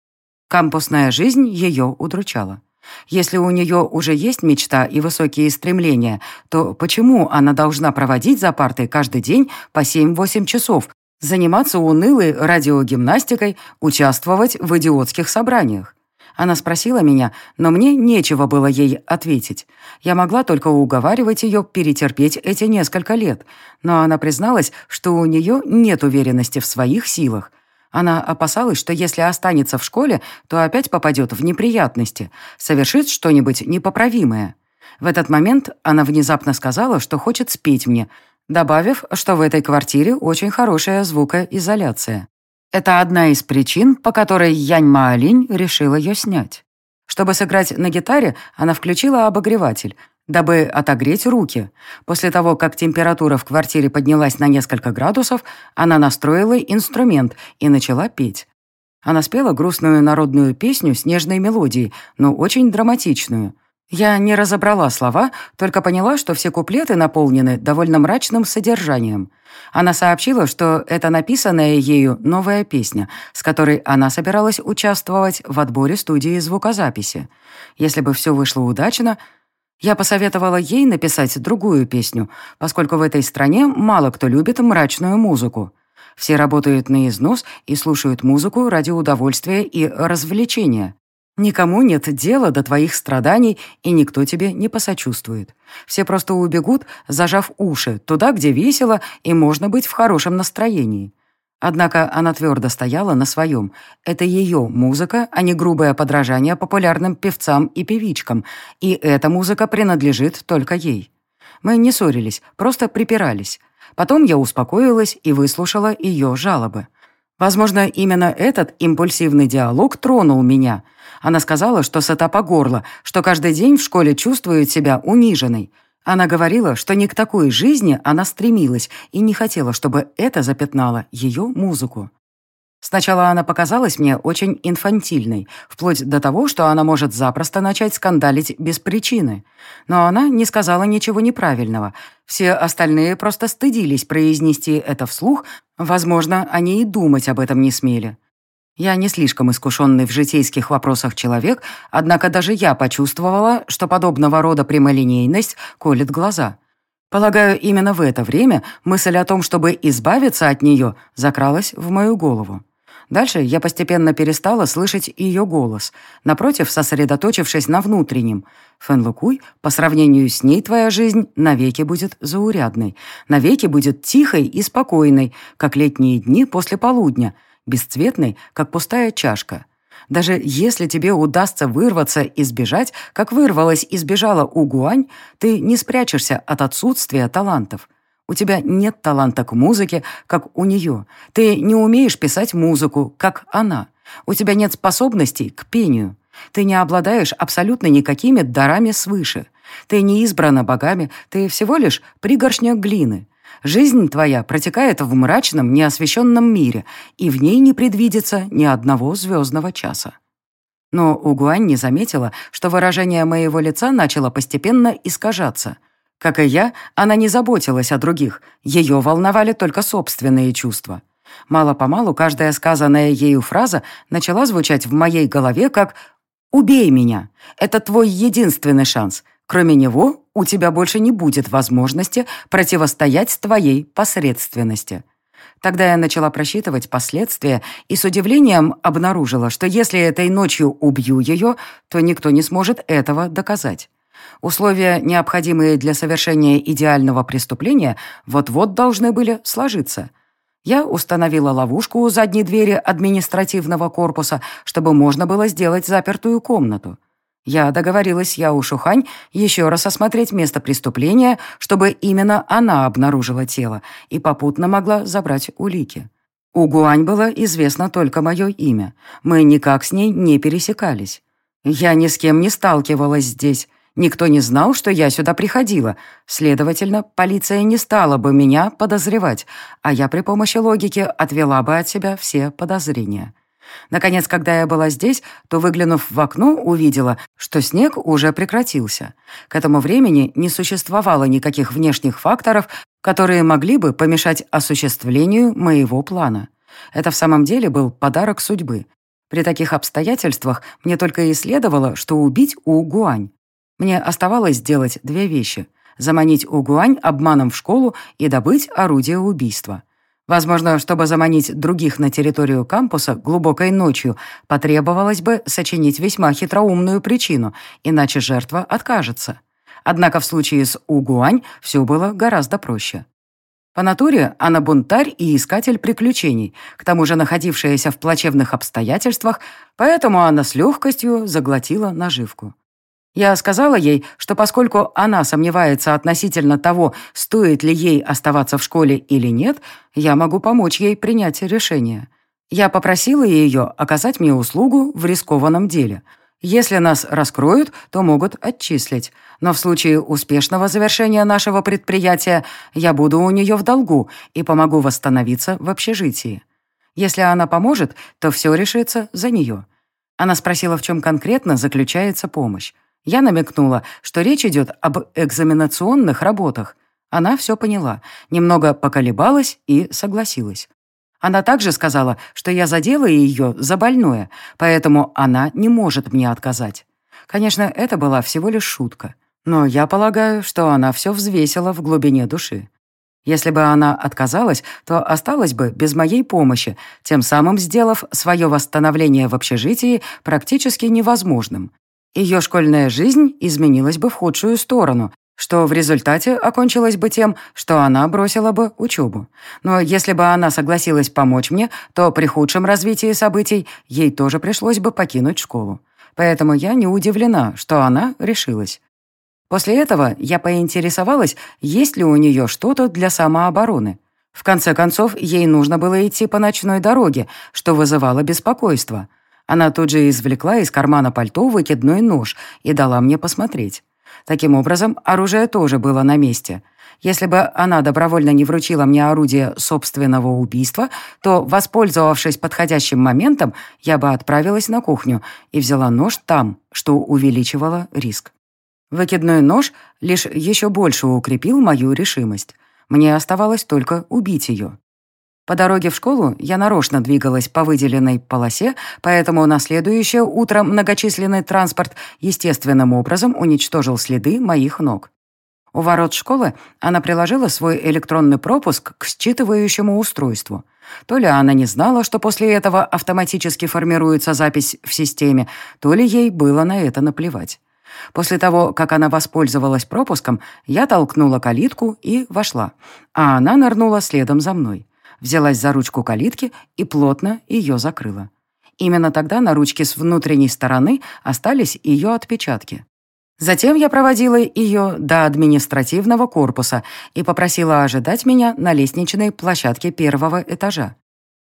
Кампусная жизнь ее удручала. Если у нее уже есть мечта и высокие стремления, то почему она должна проводить за партой каждый день по 7-8 часов, заниматься унылой радиогимнастикой, участвовать в идиотских собраниях? Она спросила меня, но мне нечего было ей ответить. Я могла только уговаривать ее перетерпеть эти несколько лет, но она призналась, что у нее нет уверенности в своих силах. Она опасалась, что если останется в школе, то опять попадет в неприятности, совершит что-нибудь непоправимое. В этот момент она внезапно сказала, что хочет спеть мне, добавив, что в этой квартире очень хорошая звукоизоляция. Это одна из причин, по которой Янь Маолинь решила ее снять. Чтобы сыграть на гитаре, она включила обогреватель, дабы отогреть руки. После того, как температура в квартире поднялась на несколько градусов, она настроила инструмент и начала петь. Она спела грустную народную песню с нежной мелодией, но очень драматичную. Я не разобрала слова, только поняла, что все куплеты наполнены довольно мрачным содержанием. Она сообщила, что это написанная ею новая песня, с которой она собиралась участвовать в отборе студии звукозаписи. Если бы все вышло удачно, я посоветовала ей написать другую песню, поскольку в этой стране мало кто любит мрачную музыку. Все работают на износ и слушают музыку ради удовольствия и развлечения. Никому нет дела до твоих страданий, и никто тебе не посочувствует. Все просто убегут, зажав уши, туда, где весело, и можно быть в хорошем настроении. Однако она твердо стояла на своем. Это ее музыка, а не грубое подражание популярным певцам и певичкам, и эта музыка принадлежит только ей. Мы не ссорились, просто припирались. Потом я успокоилась и выслушала ее жалобы. Возможно, именно этот импульсивный диалог тронул меня. Она сказала, что сыта по горло, что каждый день в школе чувствует себя униженной. Она говорила, что не к такой жизни она стремилась и не хотела, чтобы это запятнало ее музыку. Сначала она показалась мне очень инфантильной, вплоть до того, что она может запросто начать скандалить без причины. Но она не сказала ничего неправильного. Все остальные просто стыдились произнести это вслух, возможно, они и думать об этом не смели. Я не слишком искушенный в житейских вопросах человек, однако даже я почувствовала, что подобного рода прямолинейность колет глаза. Полагаю, именно в это время мысль о том, чтобы избавиться от нее, закралась в мою голову. Дальше я постепенно перестала слышать ее голос, напротив, сосредоточившись на внутреннем. Фэн Лукуй, по сравнению с ней твоя жизнь навеки будет заурядной, навеки будет тихой и спокойной, как летние дни после полудня, бесцветной, как пустая чашка. Даже если тебе удастся вырваться и сбежать, как вырвалась и сбежала Угуань, ты не спрячешься от отсутствия талантов. У тебя нет таланта к музыке, как у нее. Ты не умеешь писать музыку, как она. У тебя нет способностей к пению. Ты не обладаешь абсолютно никакими дарами свыше. Ты не избрана богами, ты всего лишь пригоршня глины. Жизнь твоя протекает в мрачном, неосвещенном мире, и в ней не предвидится ни одного звездного часа. Но Угуань не заметила, что выражение моего лица начало постепенно искажаться – как и я, она не заботилась о других, ее волновали только собственные чувства. Мало-помалу каждая сказанная ею фраза начала звучать в моей голове как «Убей меня! Это твой единственный шанс. Кроме него у тебя больше не будет возможности противостоять твоей посредственности». Тогда я начала просчитывать последствия и с удивлением обнаружила, что если этой ночью убью ее, то никто не сможет этого доказать. Условия, необходимые для совершения идеального преступления, вот-вот должны были сложиться. Я установила ловушку у задней двери административного корпуса, чтобы можно было сделать запертую комнату. Я договорилась Яо Шухань еще раз осмотреть место преступления, чтобы именно она обнаружила тело и попутно могла забрать улики. У Гуань было известно только мое имя. Мы никак с ней не пересекались. Я ни с кем не сталкивалась здесь. Никто не знал, что я сюда приходила. Следовательно, полиция не стала бы меня подозревать, а я при помощи логики отвела бы от себя все подозрения. Наконец, когда я была здесь, то, выглянув в окно, увидела, что снег уже прекратился. К этому времени не существовало никаких внешних факторов, которые могли бы помешать осуществлению моего плана. Это в самом деле был подарок судьбы. При таких обстоятельствах мне только и следовало, что убить Угуань. Мне оставалось сделать две вещи — заманить Угуань обманом в школу и добыть орудие убийства. Возможно, чтобы заманить других на территорию кампуса глубокой ночью, потребовалось бы сочинить весьма хитроумную причину, иначе жертва откажется. Однако в случае с Угуань все было гораздо проще. По натуре она бунтарь и искатель приключений, к тому же находившаяся в плачевных обстоятельствах, поэтому она с легкостью заглотила наживку. Я сказала ей, что поскольку она сомневается относительно того, стоит ли ей оставаться в школе или нет, я могу помочь ей принять решение. Я попросила ее оказать мне услугу в рискованном деле. Если нас раскроют, то могут отчислить. Но в случае успешного завершения нашего предприятия я буду у нее в долгу и помогу восстановиться в общежитии. Если она поможет, то все решится за нее. Она спросила, в чем конкретно заключается помощь. Я намекнула, что речь идет об экзаменационных работах. Она все поняла, немного поколебалась и согласилась. Она также сказала, что я задела ее за больное, поэтому она не может мне отказать. Конечно, это была всего лишь шутка, но я полагаю, что она все взвесила в глубине души. Если бы она отказалась, то осталась бы без моей помощи, тем самым сделав свое восстановление в общежитии практически невозможным. Ее школьная жизнь изменилась бы в худшую сторону, что в результате окончилось бы тем, что она бросила бы учебу. Но если бы она согласилась помочь мне, то при худшем развитии событий ей тоже пришлось бы покинуть школу. Поэтому я не удивлена, что она решилась. После этого я поинтересовалась, есть ли у нее что-то для самообороны. В конце концов, ей нужно было идти по ночной дороге, что вызывало беспокойство – она тут же извлекла из кармана пальто выкидной нож и дала мне посмотреть. Таким образом, оружие тоже было на месте. Если бы она добровольно не вручила мне орудие собственного убийства, то, воспользовавшись подходящим моментом, я бы отправилась на кухню и взяла нож там, что увеличивало риск. Выкидной нож лишь еще больше укрепил мою решимость. Мне оставалось только убить ее. По дороге в школу я нарочно двигалась по выделенной полосе, поэтому на следующее утро многочисленный транспорт естественным образом уничтожил следы моих ног. У ворот школы она приложила свой электронный пропуск к считывающему устройству. То ли она не знала, что после этого автоматически формируется запись в системе, то ли ей было на это наплевать. После того, как она воспользовалась пропуском, я толкнула калитку и вошла, а она нырнула следом за мной взялась за ручку калитки и плотно ее закрыла. Именно тогда на ручке с внутренней стороны остались ее отпечатки. Затем я проводила ее до административного корпуса и попросила ожидать меня на лестничной площадке первого этажа.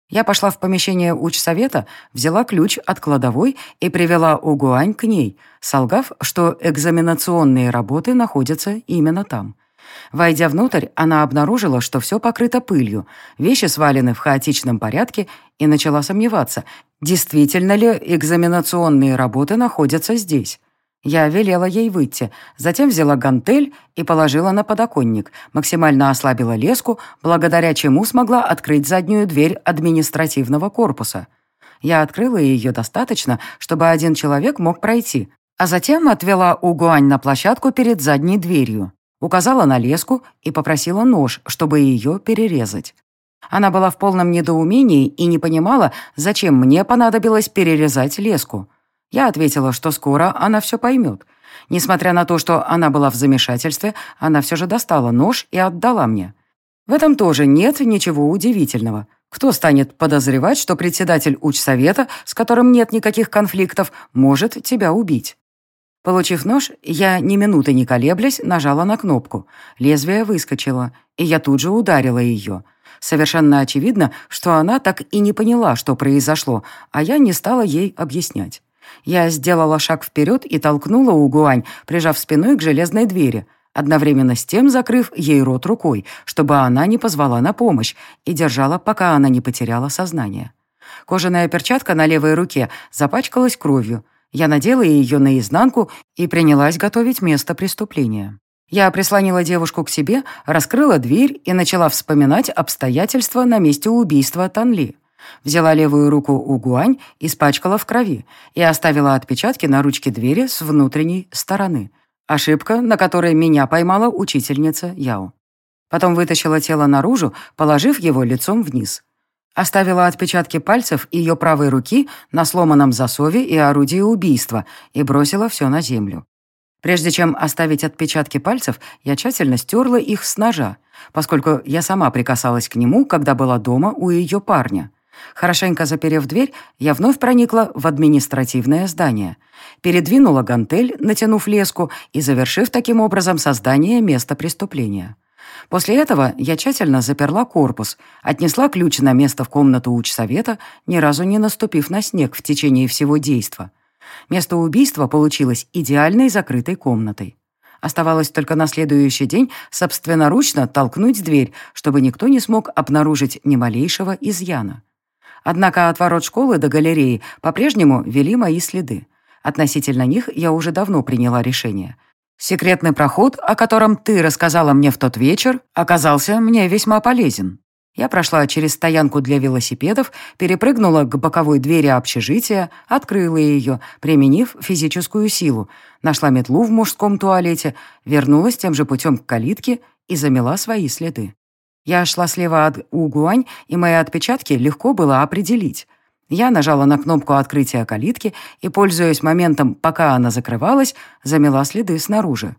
Я пошла в помещение учсовета, взяла ключ от кладовой и привела Угуань к ней, солгав, что экзаменационные работы находятся именно там. Войдя внутрь, она обнаружила, что все покрыто пылью, вещи свалены в хаотичном порядке и начала сомневаться, действительно ли экзаменационные работы находятся здесь. Я велела ей выйти, затем взяла гантель и положила на подоконник, максимально ослабила леску, благодаря чему смогла открыть заднюю дверь административного корпуса. Я открыла ее достаточно, чтобы один человек мог пройти, а затем отвела Угуань на площадку перед задней дверью. Указала на леску и попросила нож, чтобы ее перерезать. Она была в полном недоумении и не понимала, зачем мне понадобилось перерезать леску. Я ответила, что скоро она все поймет. Несмотря на то, что она была в замешательстве, она все же достала нож и отдала мне. В этом тоже нет ничего удивительного. Кто станет подозревать, что председатель учсовета, с которым нет никаких конфликтов, может тебя убить? Получив нож, я, ни минуты не колеблясь, нажала на кнопку. Лезвие выскочило, и я тут же ударила ее. Совершенно очевидно, что она так и не поняла, что произошло, а я не стала ей объяснять. Я сделала шаг вперед и толкнула Угуань, прижав спиной к железной двери, одновременно с тем закрыв ей рот рукой, чтобы она не позвала на помощь, и держала, пока она не потеряла сознание. Кожаная перчатка на левой руке запачкалась кровью. Я надела ее наизнанку и принялась готовить место преступления. Я прислонила девушку к себе, раскрыла дверь и начала вспоминать обстоятельства на месте убийства Танли. Взяла левую руку у Гуань, испачкала в крови и оставила отпечатки на ручке двери с внутренней стороны. Ошибка, на которой меня поймала учительница Яо. Потом вытащила тело наружу, положив его лицом вниз. Оставила отпечатки пальцев ее правой руки на сломанном засове и орудии убийства и бросила все на землю. Прежде чем оставить отпечатки пальцев, я тщательно стерла их с ножа, поскольку я сама прикасалась к нему, когда была дома у ее парня. Хорошенько заперев дверь, я вновь проникла в административное здание. Передвинула гантель, натянув леску и завершив таким образом создание места преступления. После этого я тщательно заперла корпус, отнесла ключ на место в комнату учсовета, ни разу не наступив на снег в течение всего действа. Место убийства получилось идеальной закрытой комнатой. Оставалось только на следующий день собственноручно толкнуть дверь, чтобы никто не смог обнаружить ни малейшего изъяна. Однако от ворот школы до галереи по-прежнему вели мои следы. Относительно них я уже давно приняла решение. Секретный проход, о котором ты рассказала мне в тот вечер, оказался мне весьма полезен. Я прошла через стоянку для велосипедов, перепрыгнула к боковой двери общежития, открыла ее, применив физическую силу, нашла метлу в мужском туалете, вернулась тем же путем к калитке и замела свои следы. Я шла слева от Угуань, и мои отпечатки легко было определить. Я нажала на кнопку открытия калитки и, пользуясь моментом, пока она закрывалась, замела следы снаружи.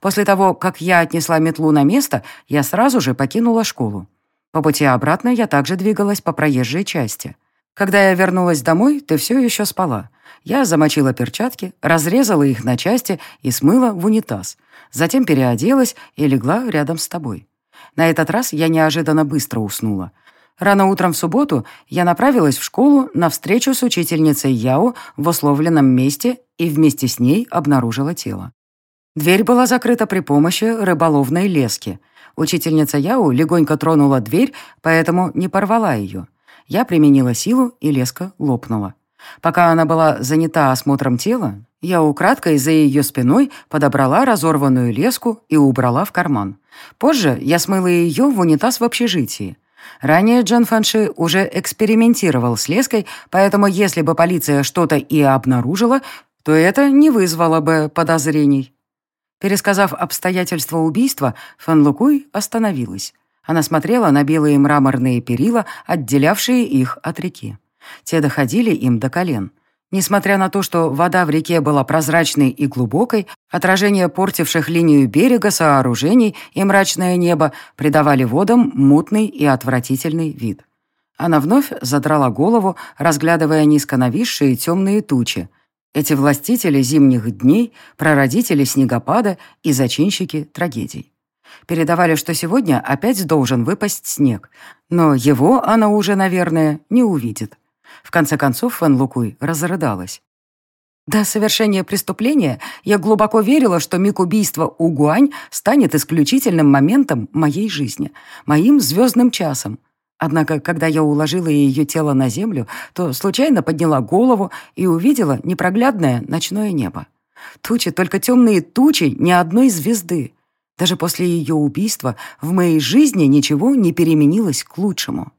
После того, как я отнесла метлу на место, я сразу же покинула школу. По пути обратно я также двигалась по проезжей части. Когда я вернулась домой, ты все еще спала. Я замочила перчатки, разрезала их на части и смыла в унитаз. Затем переоделась и легла рядом с тобой. На этот раз я неожиданно быстро уснула. Рано утром в субботу я направилась в школу на встречу с учительницей Яо в условленном месте и вместе с ней обнаружила тело. Дверь была закрыта при помощи рыболовной лески — Учительница Яу легонько тронула дверь, поэтому не порвала ее. Я применила силу, и леска лопнула. Пока она была занята осмотром тела, я украдкой за ее спиной подобрала разорванную леску и убрала в карман. Позже я смыла ее в унитаз в общежитии. Ранее Джан Фанши уже экспериментировал с леской, поэтому если бы полиция что-то и обнаружила, то это не вызвало бы подозрений. Пересказав обстоятельства убийства, Фан Лукуй остановилась. Она смотрела на белые мраморные перила, отделявшие их от реки. Те доходили им до колен. Несмотря на то, что вода в реке была прозрачной и глубокой, отражение портивших линию берега сооружений и мрачное небо придавали водам мутный и отвратительный вид. Она вновь задрала голову, разглядывая низко нависшие темные тучи, эти властители зимних дней, прародители снегопада и зачинщики трагедий. Передавали, что сегодня опять должен выпасть снег, но его она уже, наверное, не увидит. В конце концов Фэн Лукуй разрыдалась. До совершения преступления я глубоко верила, что миг убийства Угуань станет исключительным моментом моей жизни, моим звездным часом, Однако, когда я уложила ее тело на землю, то случайно подняла голову и увидела непроглядное ночное небо. Тучи, только темные тучи, ни одной звезды. Даже после ее убийства в моей жизни ничего не переменилось к лучшему.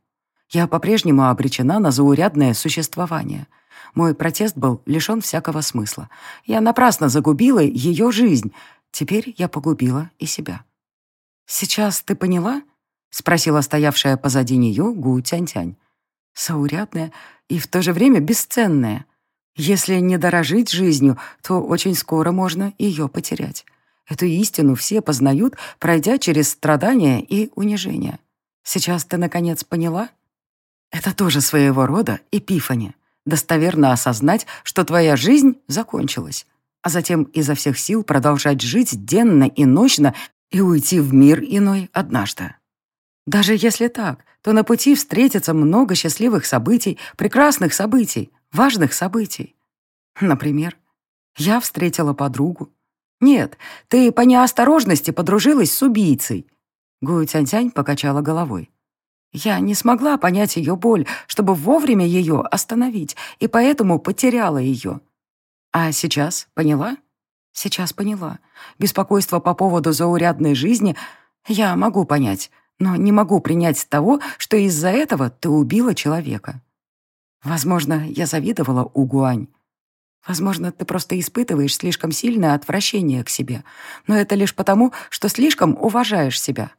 Я по-прежнему обречена на заурядное существование. Мой протест был лишен всякого смысла. Я напрасно загубила ее жизнь. Теперь я погубила и себя. «Сейчас ты поняла?» — спросила стоявшая позади нее Гу Тянь-Тянь. «Заурядная и в то же время бесценная. Если не дорожить жизнью, то очень скоро можно ее потерять. Эту истину все познают, пройдя через страдания и унижение. Сейчас ты, наконец, поняла? Это тоже своего рода эпифания. Достоверно осознать, что твоя жизнь закончилась, а затем изо всех сил продолжать жить денно и ночно и уйти в мир иной однажды. Даже если так, то на пути встретится много счастливых событий, прекрасных событий, важных событий. Например, я встретила подругу. Нет, ты по неосторожности подружилась с убийцей. Гу Тянь-Тянь покачала головой. Я не смогла понять ее боль, чтобы вовремя ее остановить, и поэтому потеряла ее. А сейчас поняла? Сейчас поняла. Беспокойство по поводу заурядной жизни я могу понять, но не могу принять того, что из-за этого ты убила человека. Возможно, я завидовала Угуань. Возможно, ты просто испытываешь слишком сильное отвращение к себе, но это лишь потому, что слишком уважаешь себя.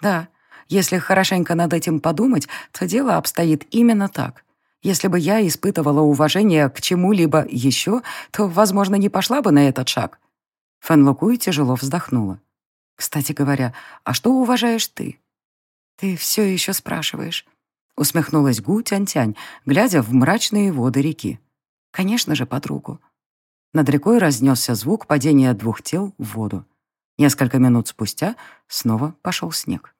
Да, если хорошенько над этим подумать, то дело обстоит именно так. Если бы я испытывала уважение к чему-либо еще, то, возможно, не пошла бы на этот шаг. Фэн Лукуй тяжело вздохнула. «Кстати говоря, а что уважаешь ты?» «Ты все еще спрашиваешь», — усмехнулась Гу Тянь-Тянь, глядя в мрачные воды реки. «Конечно же, подругу». Над рекой разнесся звук падения двух тел в воду. Несколько минут спустя снова пошел снег.